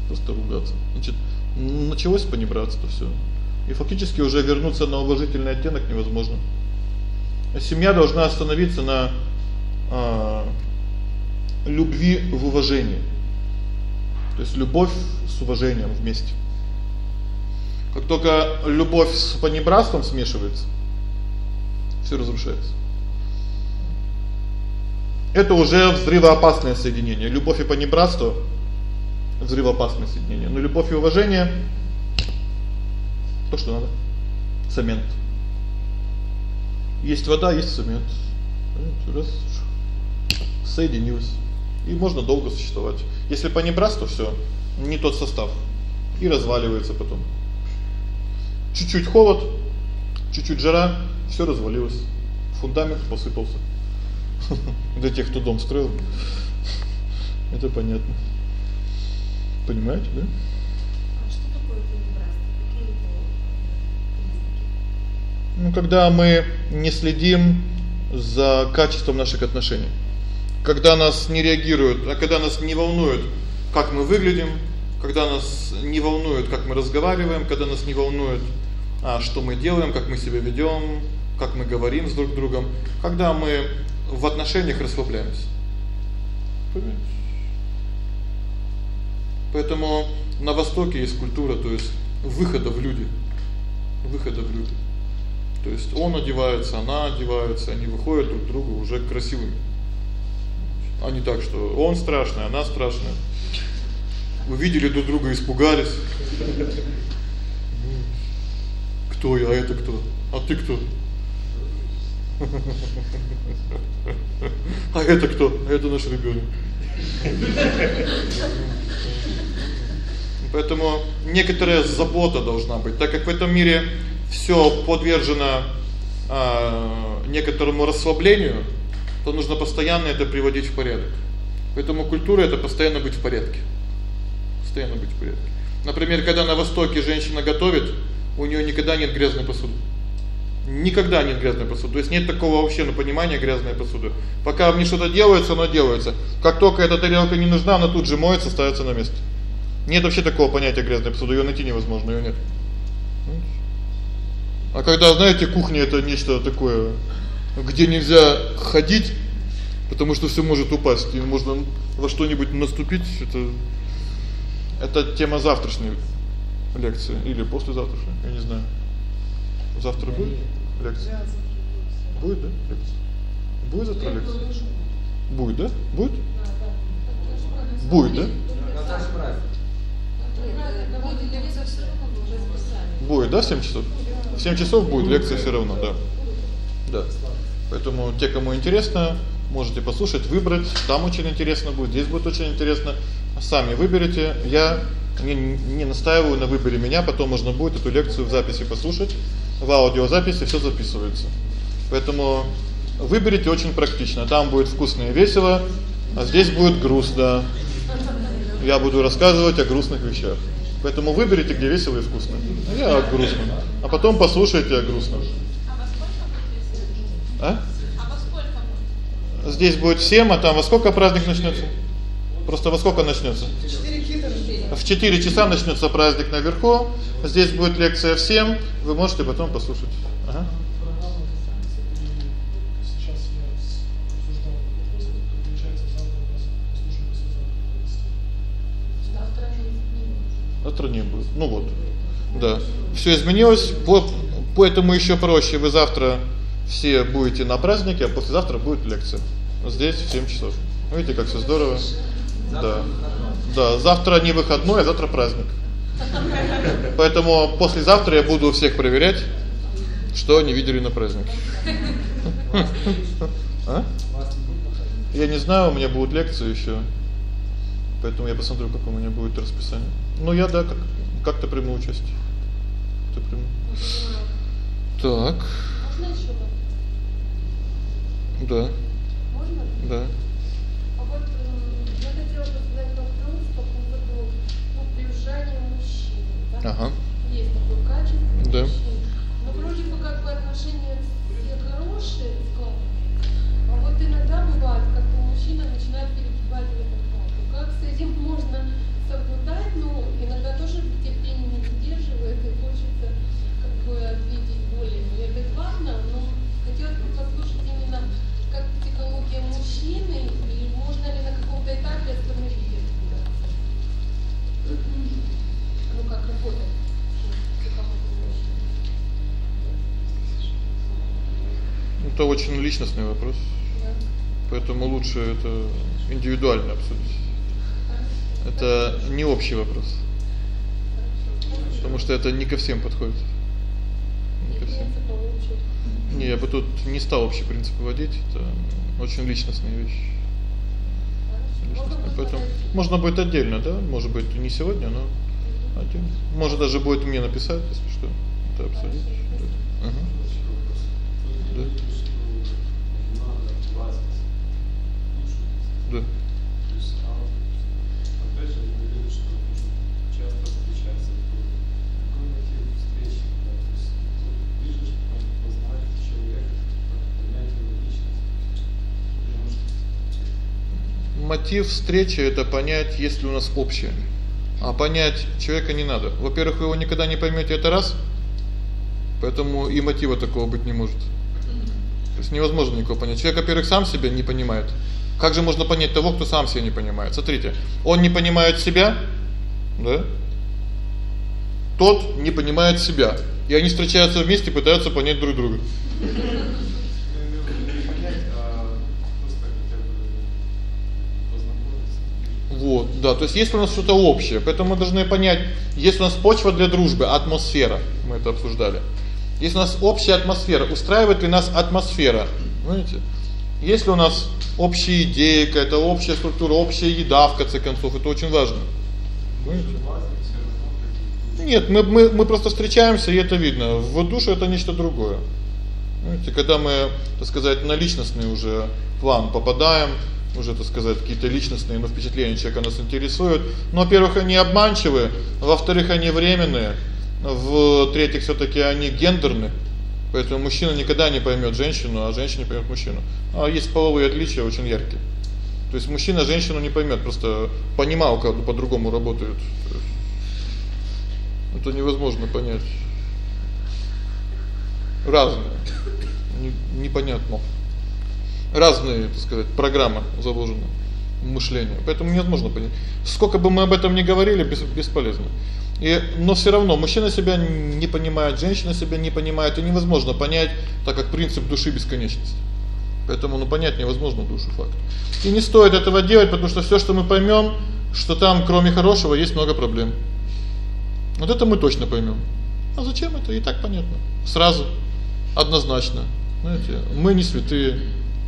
Просто ругаться. Значит, началось понебратство всё. И фактически уже вернуться на уважительный оттенок невозможно. Семья должна остановиться на а любви в уважении. То есть любовь с уважением вместе. Как только любовь с понебратством смешивается, всё разрушается. Это уже взрывоопасное соединение. Любовь и понебратство взрывоопасное соединение. Но любовь и уважение то, что надо. Цемент. Есть вода, есть цемент. Раз соединилось. И можно долго существовать. Если понебратство всё, не тот состав и разваливается потом. Чуть-чуть холод, чуть-чуть жара, всё развалилось. Фундамент посыпался. Для тех, кто дом строил. Это понятно. Понимаете, да? Ну, когда мы не следим за качеством наших отношений. Когда нас не реагируют, а когда нас не волнует, как мы выглядим, когда нас не волнует, как мы разговариваем, когда нас не волнует, а что мы делаем, как мы себя ведём, как мы говорим с друг другом, когда мы в отношениях расслабляемся. Понимаете? Поэтому на востоке есть культура, то есть выхода в люди. Выхода в люди. То есть он одевается, она одевается, они выходят друг к другу уже красивыми. А не так, что он страшный, она страшная. Увидели друг друга, испугались. Кто я, а это кто? А ты кто? А это кто? А это наш ребёнок. Поэтому некоторая забота должна быть, так как в этом мире всё подвержено а некоторому расслаблению, то нужно постоянно это приводить в порядок. Поэтому культура это постоянно быть в порядке. Постоянно быть в порядке. Например, когда на востоке женщина готовит, у неё никогда нет грязной посуды. Никогда нет грязной посуды. То есть нет такого вообще ну понимания грязной посуды. Пока мне что-то делается, оно делается. Как только эта тарелка не нужна, она тут же моется, ставится на место. Нет вообще такого понятия грязной посуды, её найти невозможно, её нет. А когда, знаете, кухня это нечто такое, где нельзя ходить, потому что всё может упасть, и можно во что-нибудь наступить, это это тема завтрашней лекции или послезавтрашней, я не знаю. Завтра будет лекция? Будет, да, лекция? Будет завтра лекция? Будет, да? Будет? Будет, да? Будет, да, в 7 часов? В 7 часов будет лекция всё равно, да. Да. Поэтому те, кому интересно, можете послушать, выбрать. Там очень интересно будет, здесь будет очень интересно. Сами выберите. Я не не настаиваю на выборе меня, потом можно будет эту лекцию в записи послушать. В аудиозаписи всё записывается. Поэтому выберите очень практично. Там будет вкусно и весело, а здесь будет грустно. Я буду рассказывать о грустных вещах. Поэтому выберите, где весело и вкусно. А я о грустном. А потом послушайте о грустном. А? Здесь будет в 7, а там во сколько праздник начнётся? Просто во сколько начнётся? В 4 часа начнётся праздник наверху. Здесь будет лекция в 7, вы можете потом послушать. Ага. Завтра не будет. Ну вот. Да. Всё изменилось. Вот поэтому ещё проще. Вы завтра все будете на празднике, а послезавтра будет лекция. Здесь в 7 часов. Видите, как всё здорово. Да. Да, завтра не выходной, а завтра праздник. Поэтому послезавтра я буду всех проверять, что они видели на празднике. А? Я не знаю, у меня будут лекции ещё. Поэтому я посмотрю, как у меня будет расписание. Ну я да, как как-то приму участие. Ты приму. Так. Можно ещё Да. Можно? Да. А вот я хотела бы задать вопрос по поводу ну, приезжания мужчин, да? Ага. Есть такое качество. Да. Но вроде бы как бы отношения хорошие. А вот иногда бывает, как у мужчина начинает перегибать палку. Как с этим можно соблюдать, но иногда тоже терпение не выдерживает и хочется как бы ответить более неадекватно, но хотелось бы послушать именно как психология мужчины и можно ли на каком-то этапе остановить Это очень личностный вопрос. Поэтому лучше это индивидуально обсудить. Это не общий вопрос. Потому что это не ко всем подходит. Не ко всем. Не, я бы тут не стал общий принцип вводить, это очень личностная вещь. Личностная. Поэтому можно будет отдельно, да? Может быть, не сегодня, но отдельно. Может даже будет мне написать, если что, это обсудить. Ага. Да. Да. мотив встречи это понять, есть ли у нас общее. А понять человека не надо. Во-первых, вы его никогда не поймёте это раз. Поэтому и мотива такого быть не может. То есть невозможно никого понять. Человек, во-первых, сам себя не понимает. Как же можно понять того, кто сам себя не понимает? Смотрите, он не понимает себя, да? Тот не понимает себя. И они встречаются вместе, пытаются понять друг друга. Вот, да, то есть есть у нас что-то общее. Поэтому мы должны понять, есть у нас почва для дружбы, атмосфера. Мы это обсуждали. Есть у нас общая атмосфера, устраивает ли нас атмосфера? Понимаете? Есть ли у нас общие идеи, какая-то общая структура, общая еда в конце концов, это очень важно. Понимаете? Нет, мы мы мы просто встречаемся, и это видно. В душе это нечто другое. Знаете, когда мы, так сказать, на личностный уже план попадаем, уже, так сказать, какие-то личностные, ну, впечатления человека нас интересуют. Но, во-первых, они обманчивы, во-вторых, они временные, в-третьих, всё таки они гендерны. Поэтому мужчина никогда не поймёт женщину, а женщина не поймёт мужчину. А есть половые отличия очень яркие. То есть мужчина женщину не поймёт, просто понималка по-другому работает. Это невозможно понять. Разные. Не непонятно. Разные, так сказать, программы заложены мышление. Поэтому невозможно понять. Сколько бы мы об этом ни говорили, бесполезно. И но всё равно мужчина себя не понимает, женщина себя не понимает, и невозможно понять, так как принцип души бесконечность. Поэтому ну понять невозможно душу факт. И не стоит этого делать, потому что всё, что мы поймём, что там кроме хорошего есть много проблем. Вот это мы точно поймём. А зачем это? И так понятно. Сразу однозначно. Знаете, мы не святые.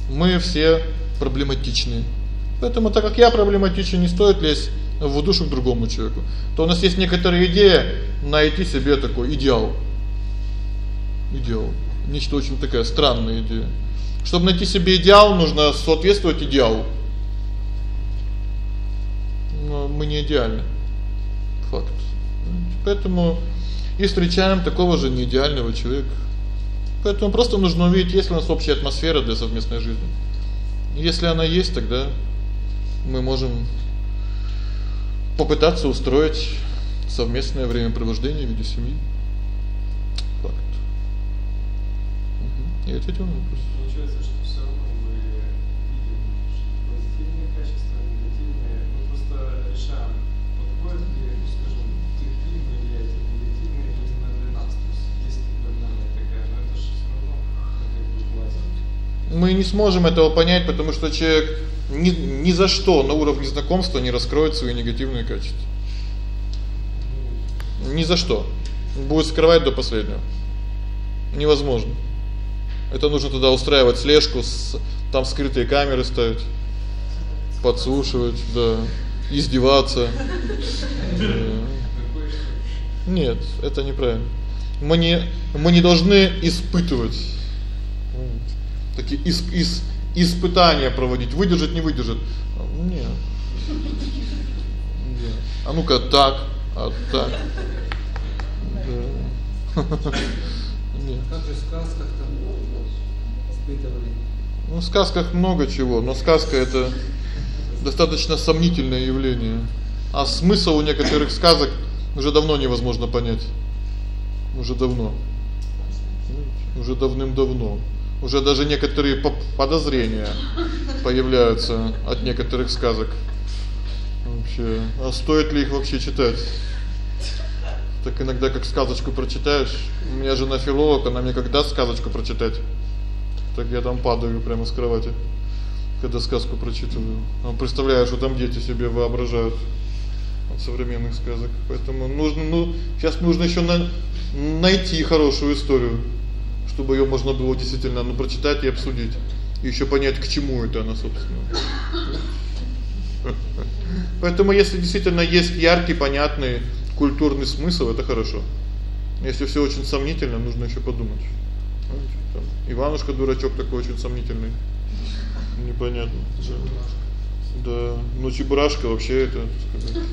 Мы все проблематичные. Поэтому так как я проблематичен, не стоит лезть в душу к другому человеку. То у нас есть некоторая идея найти себе такой идеал. Идеал. Нечто очень такая странная идея. Чтобы найти себе идеал, нужно соответствовать идеалу. Но мы не идеальны. Факт. Поэтому и встречаем такого же неидеального человека. Поэтому просто нужно увидеть, есть ли у нас общая атмосфера для совместной жизни. Если она есть, тогда мы можем попытаться устроить совместное времяпровождение в виде семьи. Факт. Угу. Я ответил на вопрос. Получается, что Мы не сможем этого понять, потому что человек ни ни за что на уровне знакомства не раскроет свои негативные качества. Ни за что. Будет скрывать до последнего. Невозможно. Это нужно тогда устраивать слежку, с там скрытые камеры ставить, подслушивать, да, издеваться. Нет, это неправильно. Мы не мы не должны испытывать. Такие из из испытания проводить, выдержит, не выдержит. Нет. Нет. А ну-ка так, а так. Да. Нет. Как же в сказках там испытывали? Ну, в сказках много чего, но сказка это достаточно сомнительное явление. А смысл у некоторых сказок уже давно невозможно понять. Уже давно. Уже давным-давно уже даже некоторые подозрения появляются от некоторых сказок. Вообще, а стоит ли их вообще читать? Так иногда как сказочку прочитаешь. У меня жена филолог, она мне когда сказочку прочитать? Так я там падаю прямо с кровати, когда сказку прочитываю. А представляешь, что там дети себе воображают от современных сказок. Поэтому нужно, ну, сейчас нужно ещё на найти хорошую историю чтобы её можно было действительно ну прочитать и обсудить. И ещё понять, к чему это она, собственно. Поэтому если действительно есть яркий, понятный культурный смысл это хорошо. Если всё очень сомнительно, нужно ещё подумать. Там Иванушка дурачок такой очень сомнительный. Непонятно. Да. Ну Чебурашка вообще это, сказать.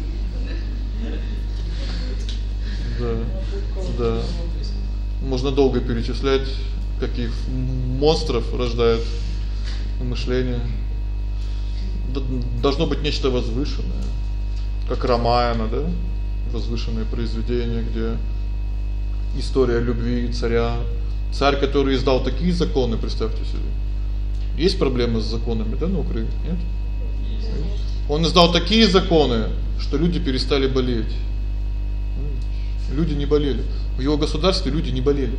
Да. Да можно долго перечислять, каких монстров рождает мышление. Должно быть нечто возвышенное, как Рамаяна, да? Возвышенное произведение, где история любви царя, царь, который издал такие законы, представьте себе. Есть проблемы с законами, да, на Украине? Нет? Он издал такие законы, что люди перестали болеть. Люди не болели. В его государстве люди не болели.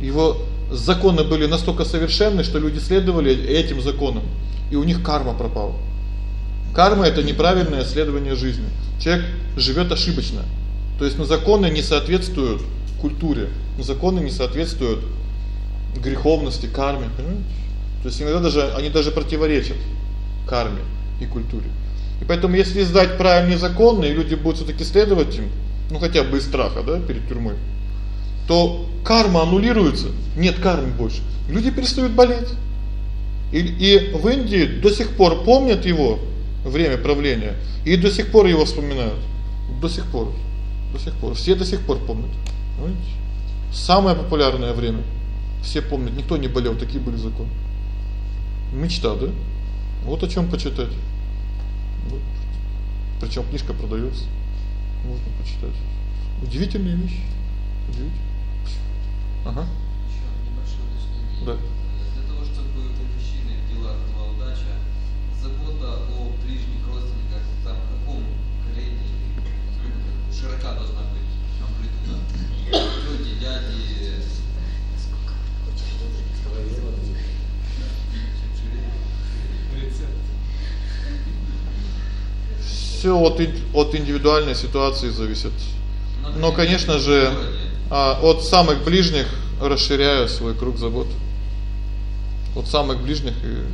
Его законы были настолько совершенны, что люди следовали этим законам, и у них карма пропала. Карма это неправильное следование жизни. Человек живет ошибочно. То есть, ну законы не соответствуют культуре, ну законы не соответствуют греховности, карме, понимаете? То есть иногда даже они даже противоречат карме и культуре. И поэтому если издать правильные законы, и люди будут все таки следовать им, ну хотя бы из страха, да, перед тюрьмой, то карма аннулируется, нет кармы больше. Люди перестают болеть. И и в Индии до сих пор помнят его время правления и до сих пор его вспоминают. До сих пор. До сих пор все до сих пор помнят. Понимаете? Самое популярное время. Все помнят, никто не болел, такие были законы. Мечта, да? Вот о чём почитать. Вот. Причём книжка продаётся. Можно почитать. Удивительная вещь. Удивительно. Ага. Еще небольшое уточнение. Да. Для того, чтобы у мужчины в делах была удача, забота о ближних родственниках, там в каком колене широка должна быть амплитуда? Тети, дяди, Всё от от индивидуальной ситуации зависит. Но, конечно же, а от самых ближних расширяю свой круг забот. От самых ближних и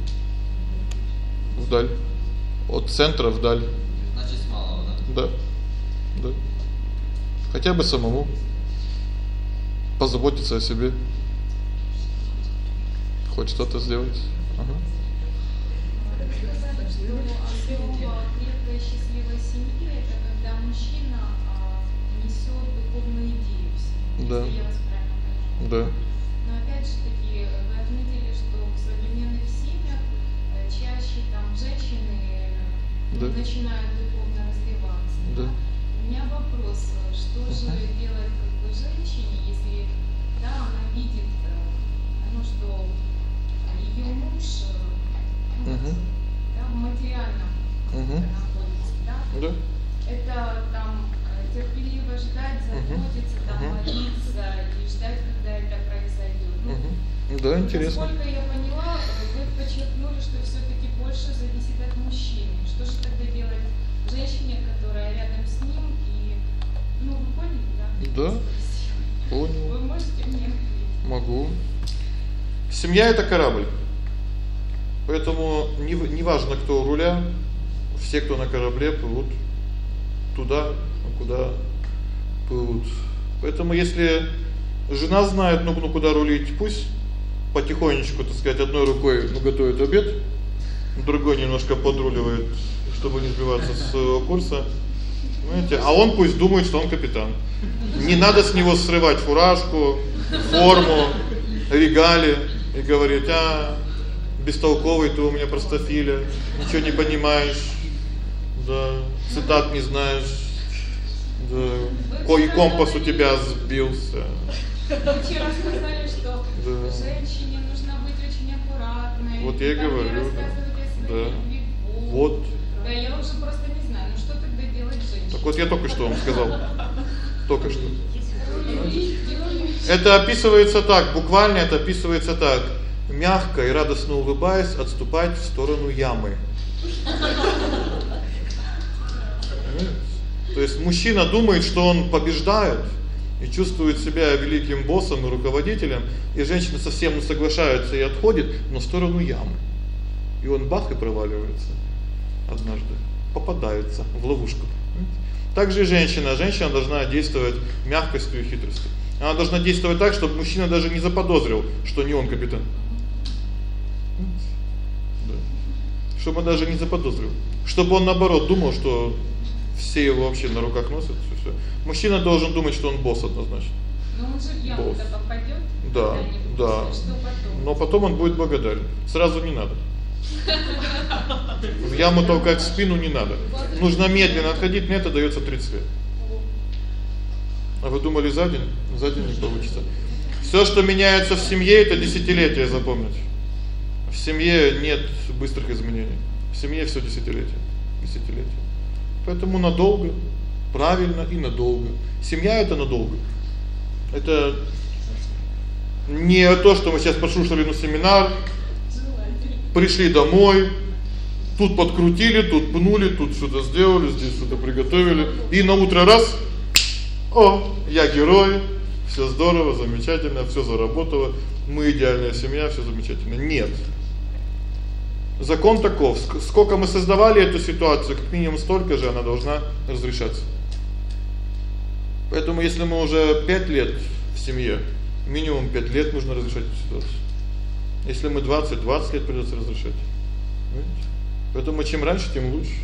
вдаль. От центра вдаль. Значит, с малого, да? Да. Да. Хотя бы самому позаботиться о себе. Хоть что-то сделать. Ага. Да. Да. Но опять же таки вы отметили, что в современных семьях э, чаще там женщины э, Да. начинают духовно развиваться. Да. У меня вопрос, э, что же Мгм. делать как бы женщине, если да, она видит, э, ну что ее муж э, ну, Мгм. да, в материальном Мгм. находится, да? Да. Это там э, терпеливо ждать, заботиться, там молиться и ждать, когда это произойдет. Ну. Да, интересно. Насколько я поняла, вы подчеркнули, что все-таки больше зависит от мужчины. Что же тогда делать женщине, которая рядом с ним и, ну, вы поняли, да? Да. Вы Понял. можете мне? Могу. Семья это корабль. Поэтому не не важно, кто у руля, все, кто на корабле, плывут туда, куда плывут. Поэтому если жена знает, ну, ну куда рулить, пусть потихонечку, так сказать, одной рукой, ну, готовит обед, другой немножко подруливает, чтобы не сбиваться с своего курса. Понимаете? А он пусть думает, что он капитан. Не надо с него срывать фуражку, форму, регалии и говорить: "А, бестолковый ты у меня простофиля, ничего не понимаешь". Да, цитат не знаешь. Да, кой компас у тебя сбился. Вчера сказали, что Да. женщине нужно быть очень аккуратной. Вот я и говорю, да. Вот. Да, я уже просто не знаю, ну что тогда делать женщине? Так вот я только что вам сказал. Только что. Это описывается так, буквально это описывается так: мягко и радостно улыбаясь, отступать в сторону ямы. То есть мужчина думает, что он побеждает и чувствует себя великим боссом и руководителем, и женщина совсем не соглашается и отходит, в сторону ямы. И он бах и проваливается однажды, попадается в ловушку. Понимаете? Так же и женщина, женщина должна действовать мягкостью и хитростью. Она должна действовать так, чтобы мужчина даже не заподозрил, что не он капитан. Да. Чтобы он даже не заподозрил. Чтобы он наоборот думал, что все его вообще на руках носят, всё всё. Мужчина должен думать, что он босс однозначно. Но он же Босс. попадет. Да, да. Потом? Но потом он будет благодарен. Сразу не надо. В яму толкать в спину не надо. Нужно медленно отходить, мне это даётся 30 лет. А вы думали за день? За день не получится. Всё, что меняется в семье это десятилетия, запомните. В семье нет быстрых изменений. В семье всё десятилетия. Десятилетия. Поэтому надолго, правильно и надолго. Семья это надолго. Это не то, что мы сейчас послушали на семинар, пришли домой, Тут подкрутили, тут пнули, тут что-то сделали, здесь что-то приготовили, и на утро раз о, я герой. Всё здорово, замечательно, всё заработало. Мы идеальная семья, всё замечательно. Нет. Закон таков: сколько мы создавали эту ситуацию, как минимум столько же она должна разрешаться. Поэтому если мы уже 5 лет в семье, минимум 5 лет нужно разрешать эту ситуацию. Если мы 20, 20 лет придётся разрешать. Поэтому чем раньше, тем лучше.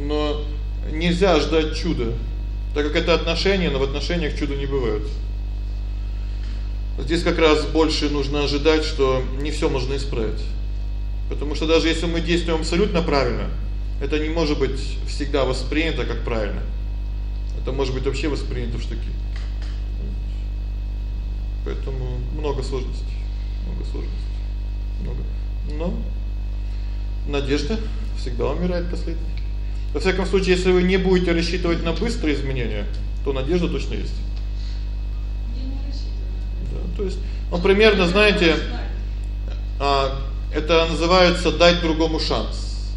Но нельзя ждать чуда, так как это отношения, но в отношениях чуда не бывает. Здесь как раз больше нужно ожидать, что не всё можно исправить. Потому что даже если мы действуем абсолютно правильно, это не может быть всегда воспринято как правильно. Это может быть вообще воспринято в штыки. Поэтому много сложностей, много сложностей. Много. Но надежда всегда умирает последней. Во всяком случае, если вы не будете рассчитывать на быстрые изменения, то надежда точно есть. Я не рассчитываю. Да, то есть, ну примерно, знаете, а это называется дать другому шанс.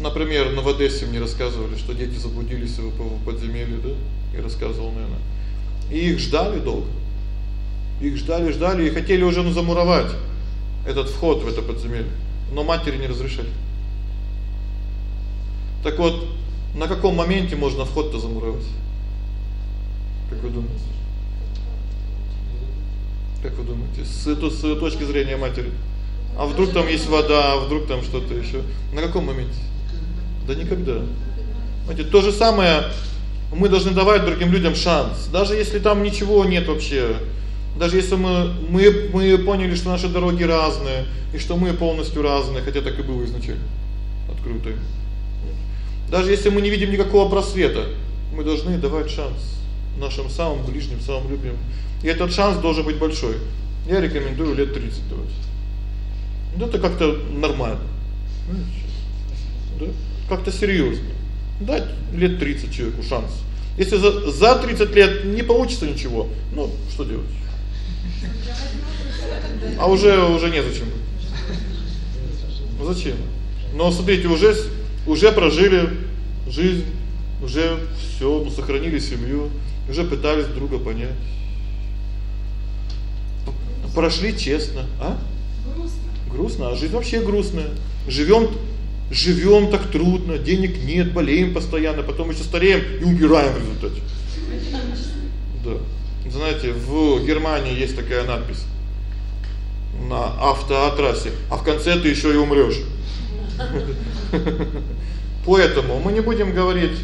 Например, на Одессе мне рассказывали, что дети заблудились в подземелье, да? И рассказывал, наверное. И их ждали долго. Их ждали, ждали и хотели уже замуровать этот вход в это подземелье, но матери не разрешали. Так вот, на каком моменте можно вход-то замуровать? Как вы думаете? Как вы думаете, с этой с точки зрения матери? А вдруг там есть вода, а вдруг там что-то ещё? На каком моменте? Да никогда. Знаете, то же самое мы должны давать другим людям шанс, даже если там ничего нет вообще. Даже если мы мы мы поняли, что наши дороги разные и что мы полностью разные, хотя так и было изначально. Открыто. Даже если мы не видим никакого просвета, мы должны давать шанс нашим самым ближним, самым любимым. И этот шанс должен быть большой. Я рекомендую лет 30 давать. Ну это как-то нормально. Да? Как-то серьёзно. Дать лет 30 человеку шанс. Если за за 30 лет не получится ничего, ну что делать? А уже уже не зачем. Ну зачем? Но смотрите, уже уже прожили жизнь, уже всё, сохранили семью, уже пытались друга понять. Прошли честно, а? Грустно. А жизнь вообще грустная. Живём живём так трудно, денег нет, болеем постоянно, потом ещё стареем и умираем в результате. Да. Знаете, в Германии есть такая надпись на автотрассе, а в конце ты ещё и умрёшь. Поэтому мы не будем говорить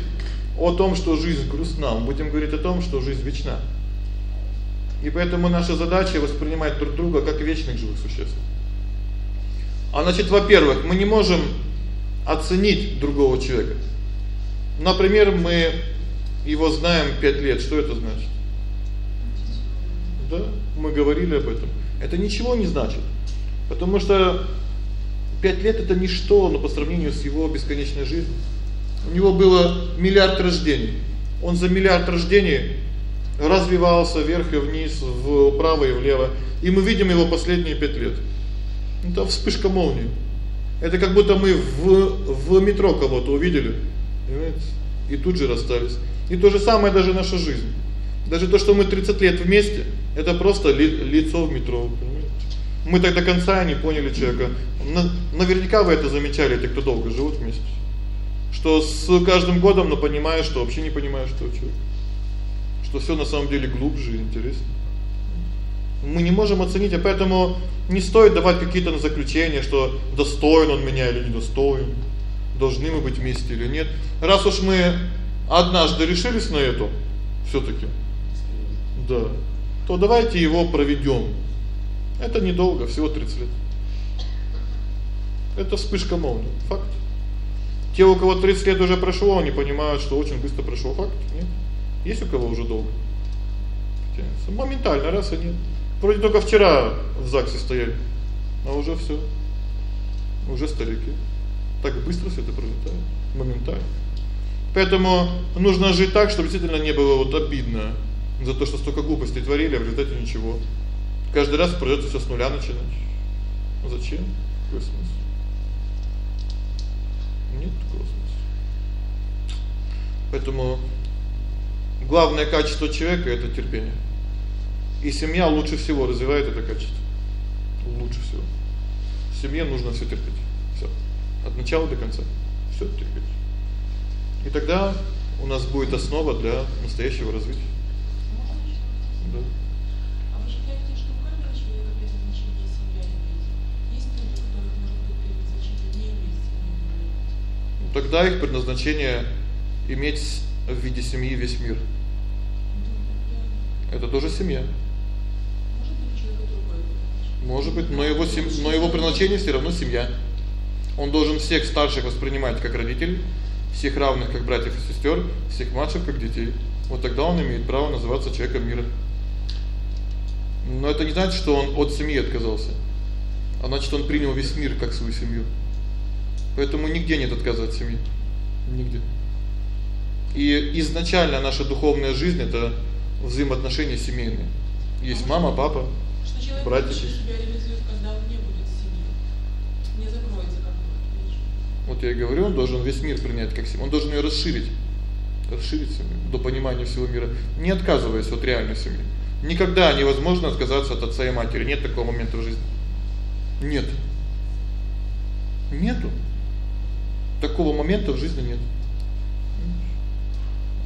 о том, что жизнь грустна, мы будем говорить о том, что жизнь вечна. И поэтому наша задача воспринимать друг друга как вечных живых существ. А значит, во-первых, мы не можем оценить другого человека. Например, мы его знаем 5 лет. Что это значит? Да, мы говорили об этом. Это ничего не значит. Потому что 5 лет это ничто, но по сравнению с его бесконечной жизнью. У него было миллиард рождений. Он за миллиард рождений развивался вверх и вниз, вправо и влево, и мы видим его последние 5 лет. Это вспышка молнии. Это как будто мы в в метро кого-то увидели, понимаете? И тут же расстались. И то же самое даже наша жизнь. Даже то, что мы 30 лет вместе, это просто ли, лицо в метро, понимаете? Мы так до конца не поняли человека. Наверняка вы это замечали, те, кто долго живут вместе. Что с каждым годом, но понимаешь, что вообще не понимаешь этого человека. Что всё на самом деле глубже и интереснее. Мы не можем оценить, а поэтому не стоит давать какие-то заключения, что достоин он меня или недостоин, должны мы быть вместе или нет. Раз уж мы однажды решились на это, всё-таки. Да. То давайте его проведём это недолго, всего 30 лет. Это вспышка молнии, факт. Те, у кого 30 лет уже прошло, они понимают, что очень быстро прошёл факт. Нет. Есть у кого уже долго? Тянется. Моментально раз и нет. Вроде только вчера в ЗАГСе стояли, а уже всё. Уже старики. Так быстро всё это пролетает, моментально. Поэтому нужно жить так, чтобы действительно не было вот обидно за то, что столько глупостей творили, а в результате ничего. Каждый раз придётся всё с нуля начинать. Ну зачем? Какой смысл? Нет космоса. Поэтому главное качество человека это терпение. И семья лучше всего развивает это качество. Лучше всего. Семье нужно всё терпеть. Всё. От начала до конца. Всё терпеть. И тогда у нас будет основа для настоящего развития. Да. А вы считаете, что у каждого человека предназначение семья и? Есть люди, у которых может быть предназначение не иметь семьи? Ну тогда их предназначение иметь в виде семьи весь мир. Это тоже семья. Может быть, но его сем... но его предназначение всё равно семья. Он должен всех старших воспринимать как родителей, всех равных как братьев и сестер, всех младших как детей. Вот тогда он имеет право называться человеком мира. Но это не значит, что он от семьи отказался. А значит, он принял весь мир как свою семью. Поэтому нигде нет отказа от семьи. Нигде. И изначально наша духовная жизнь это взаимоотношения семейные. Есть мама, папа, Что человек братья. себя реализует, когда он не будет семьей. Не закроется как бы. Вот я и говорю, он должен весь мир принять как семью. Он должен её расширить. Расширить семью до понимания всего мира, не отказываясь от реальной семьи. Никогда невозможно отказаться от отца и матери. Нет такого момента в жизни. Нет. Нету. Такого момента в жизни нет.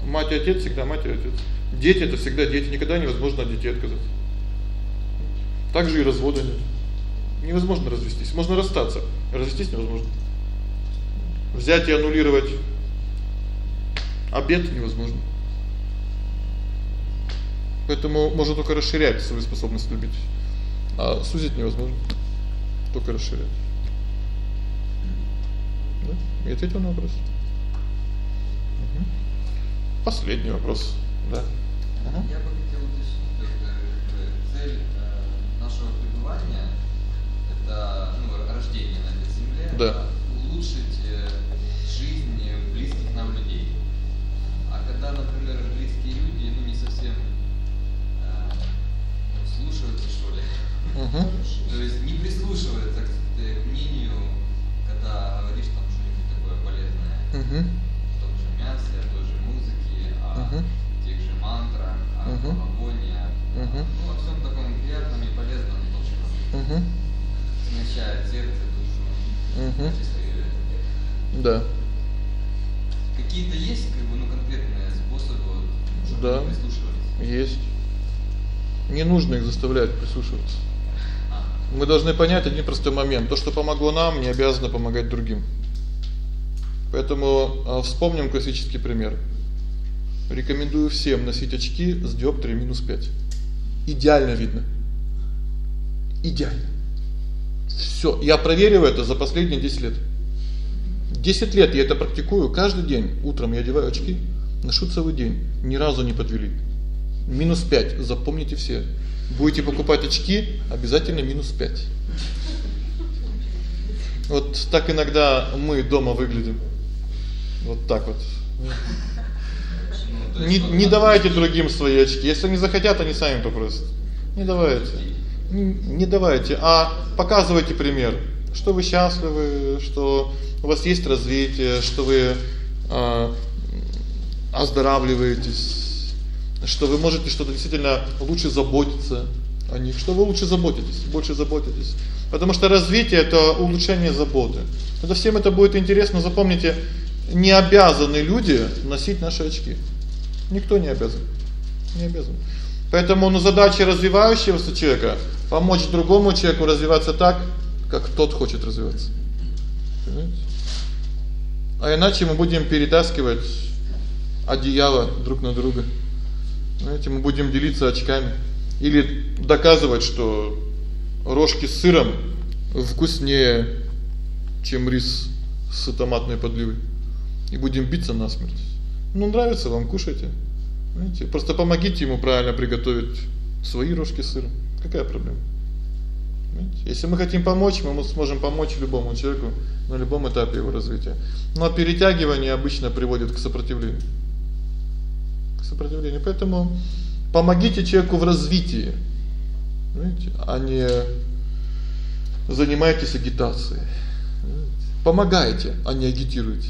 Мать и отец всегда мать и отец. Дети это всегда дети, никогда невозможно от детей отказаться. Также и развода нет. Невозможно развестись. Можно расстаться, развестись невозможно. Взять и аннулировать обет невозможно. Поэтому можно только расширять свою способность любить. А сузить невозможно. Только расширять. Да? И ответил на вопрос. Угу. Последний вопрос. Да. Ага. Я бы хотел уточнить, только цель э, пребывания это ну, рождение на этой земле, Да. улучшить э, жизнь близких нам людей. А когда, например, близкие люди, ну не совсем э, ну, слушаются, что ли, Угу. то есть не прислушиваются к, к мнению, когда говоришь там что-нибудь такое полезное Угу. в том же мясе, о той же музыке, о тех же мантрах, о Мгм. ну, о всем таком приятном и полезном, то, что Угу. Смягчает сердце, душу, качестве. Да. Какие-то есть как бы, ну, конкретные способы, чтобы Да. они прислушивались? Есть. Не нужно их заставлять прислушиваться. А, Мы должны понять один простой момент: то, что помогло нам, не обязано помогать другим. Поэтому а, вспомним классический пример. Рекомендую всем носить очки с диоптрией минус 5. Идеально видно. Идеально. Всё, я проверил это за последние 10 лет. 10 лет я это практикую каждый день. Утром я одеваю очки, ношу целый день, ни разу не подвели. Минус 5, запомните все. Будете покупать очки, обязательно минус 5. Вот так иногда мы дома выглядим. Вот так вот. ну, Не не давайте другим свои очки. Если они захотят, они сами попросят. Не давайте. Не давайте, а показывайте пример, что вы счастливы, что у вас есть развитие, что вы а, оздоравливаетесь, что вы можете что-то действительно лучше заботиться о них, что вы лучше заботитесь, больше заботитесь. Потому что развитие это улучшение заботы. Когда всем это будет интересно, запомните, не обязаны люди носить наши очки. Никто не обязан. Не обязан. Поэтому ну задача развивающегося человека помочь другому человеку развиваться так, как тот хочет развиваться. Понимаете? А иначе мы будем перетаскивать одеяло друг на друга. Знаете, мы будем делиться очками или доказывать, что рожки с сыром вкуснее, чем рис с томатной подливой. И будем биться насмерть. Ну нравится вам, кушайте. Знаете, просто помогите ему правильно приготовить свои рожки с сыром. Какая проблема? Понимаете? Если мы хотим помочь, мы сможем помочь любому человеку на любом этапе его развития. Но перетягивание обычно приводит к сопротивлению. К сопротивлению. Поэтому помогите человеку в развитии. Понимаете? А не занимайтесь агитацией. Понимаете? Помогайте, а не агитируйте.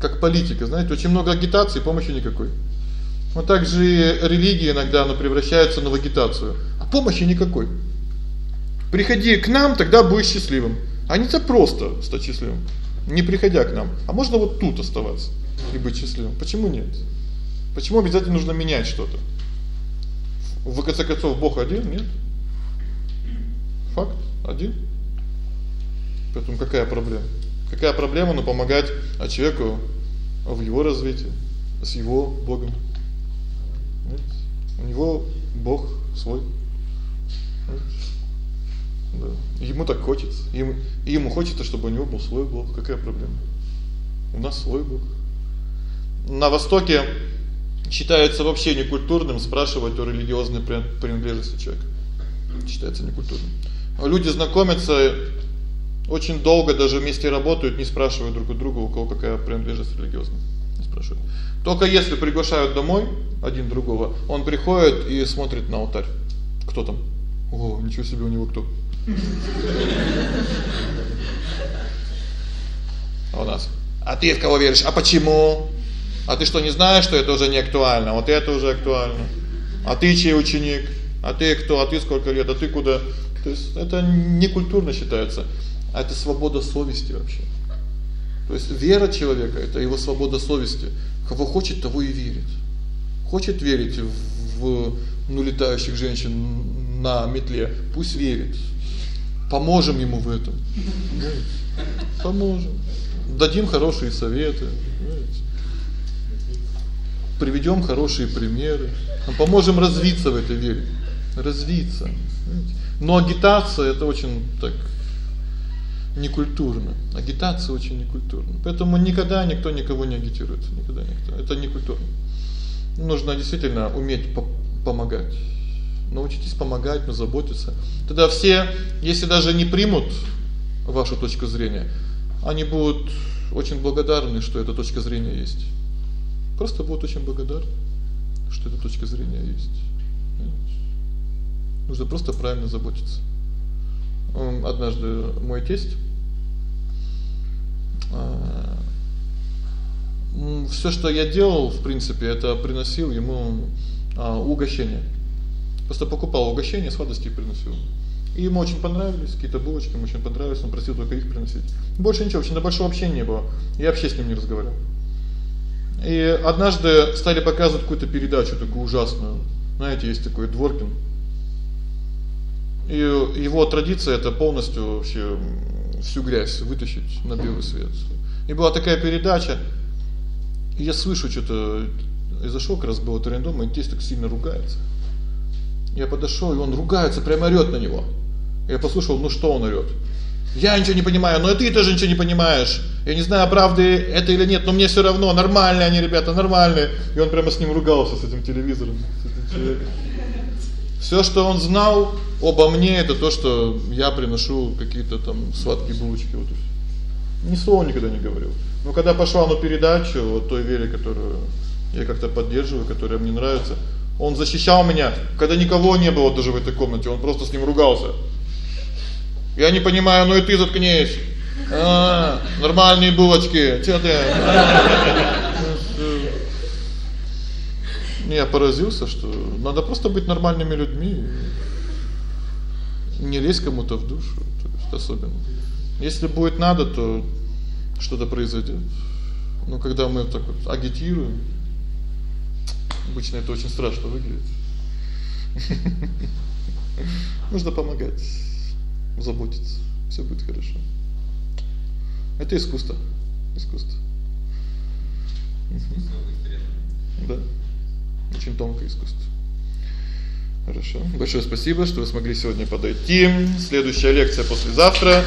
Как политика, знаете, очень много агитации, помощи никакой. Вот так же религия иногда она превращается в агитацию, а помощи никакой. Приходи к нам, тогда будешь счастливым. А не так просто стать счастливым, не приходя к нам. А можно вот тут оставаться и быть счастливым. Почему нет? Почему обязательно нужно менять что-то? В конце концов Бог один, нет? Факт один. Поэтому какая проблема? Какая проблема, ну помогать а человеку в его развитии, с его Богом. У него Бог свой. Да. Ему так хочется. Ему ему хочется, чтобы у него был свой Бог. Какая проблема? У нас свой Бог. На востоке считается вообще некультурным спрашивать о религиозной принадлежности человека. Считается некультурным. Люди знакомятся очень долго даже вместе работают, не спрашивая друг у друга, у кого какая принадлежность религиозная. Спрашивают. Только если приглашают домой один другого, он приходит и смотрит на алтарь. Кто там? О, ничего себе у него кто. А у нас. А ты в кого веришь? А почему? А ты что, не знаешь, что это уже не актуально? Вот это уже актуально. А ты чей ученик? А ты кто? А ты сколько лет? А ты куда? То есть это не культурно считается, а это свобода совести вообще. То есть вера человека это его свобода совести. Кого хочет, того и верит. Хочет верить в ну летающих женщин на метле, пусть верит. Поможем ему в этом. Поможем. Дадим хорошие советы, Приведем хорошие примеры, поможем развиться в этой вере. Развиться. Но агитация это очень так некультурно. Агитация очень некультурна. Поэтому никогда никто никого не агитирует, никогда никто. Это некультурно. Нужно действительно уметь по помогать. Научитесь помогать, но заботиться. Тогда все, если даже не примут вашу точку зрения, они будут очень благодарны, что эта точка зрения есть. Просто будут очень благодарны, что эта точка зрения есть. Нужно просто правильно заботиться. Однажды мой тесть а всё, что я делал, в принципе, это приносил ему а угощение. Просто покупал угощение, сладости приносил. И ему очень понравились, какие-то булочки ему очень понравились, он просил только их приносить. Больше ничего, очень на большого общения не было. Я вообще с ним не разговаривал. И однажды стали показывать какую-то передачу такую ужасную. Знаете, есть такой Дворкин. И его традиция это полностью вообще всю грязь вытащить на белый свет. И была такая передача. Я слышу что-то из-за шока раз был это дома, и тесть так сильно ругается. Я подошёл, и он ругается, прямо орёт на него. Я послушал, ну что он орёт? Я ничего не понимаю, но и ты тоже ничего не понимаешь. Я не знаю, правда это или нет, но мне всё равно, нормальные они ребята, нормальные. И он прямо с ним ругался с этим телевизором, с этим человеком. Всё, что он знал обо мне это то, что я приношу какие-то там сладкие булочки вот и. Ни слова никогда не говорил. Но когда пошла на передачу вот той вере, которую я как-то поддерживаю, которая мне нравится, он защищал меня, когда никого не было даже в этой комнате, он просто с ним ругался. Я не понимаю, ну и ты заткнись. А, нормальные булочки. Что ты? Я поразился, что надо просто быть нормальными людьми. Не лезть кому-то в душу, то есть особенно. Если будет надо, то что-то произойдет. Но когда мы так вот агитируем, обычно это очень страшно выглядит. Нужно помогать, заботиться. Всё будет хорошо. Это искусство. Искусство. Да. Очень тонкое искусство. Хорошо. Большое спасибо, что вы смогли сегодня подойти. Следующая лекция послезавтра.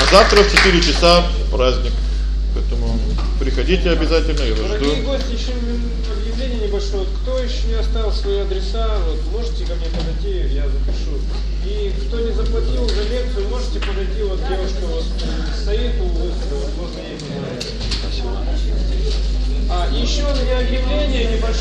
А завтра в 4 часа праздник. Поэтому приходите обязательно, я вас жду. Дорогие гости, ещё объявление небольшое. Кто ещё не оставил свои адреса, вот можете ко мне подойти, я запишу. И кто не заплатил за лекцию, можете подойти вот девушка вот стоит у выхода, вот можно ей Спасибо. А еще у меня объявление небольшое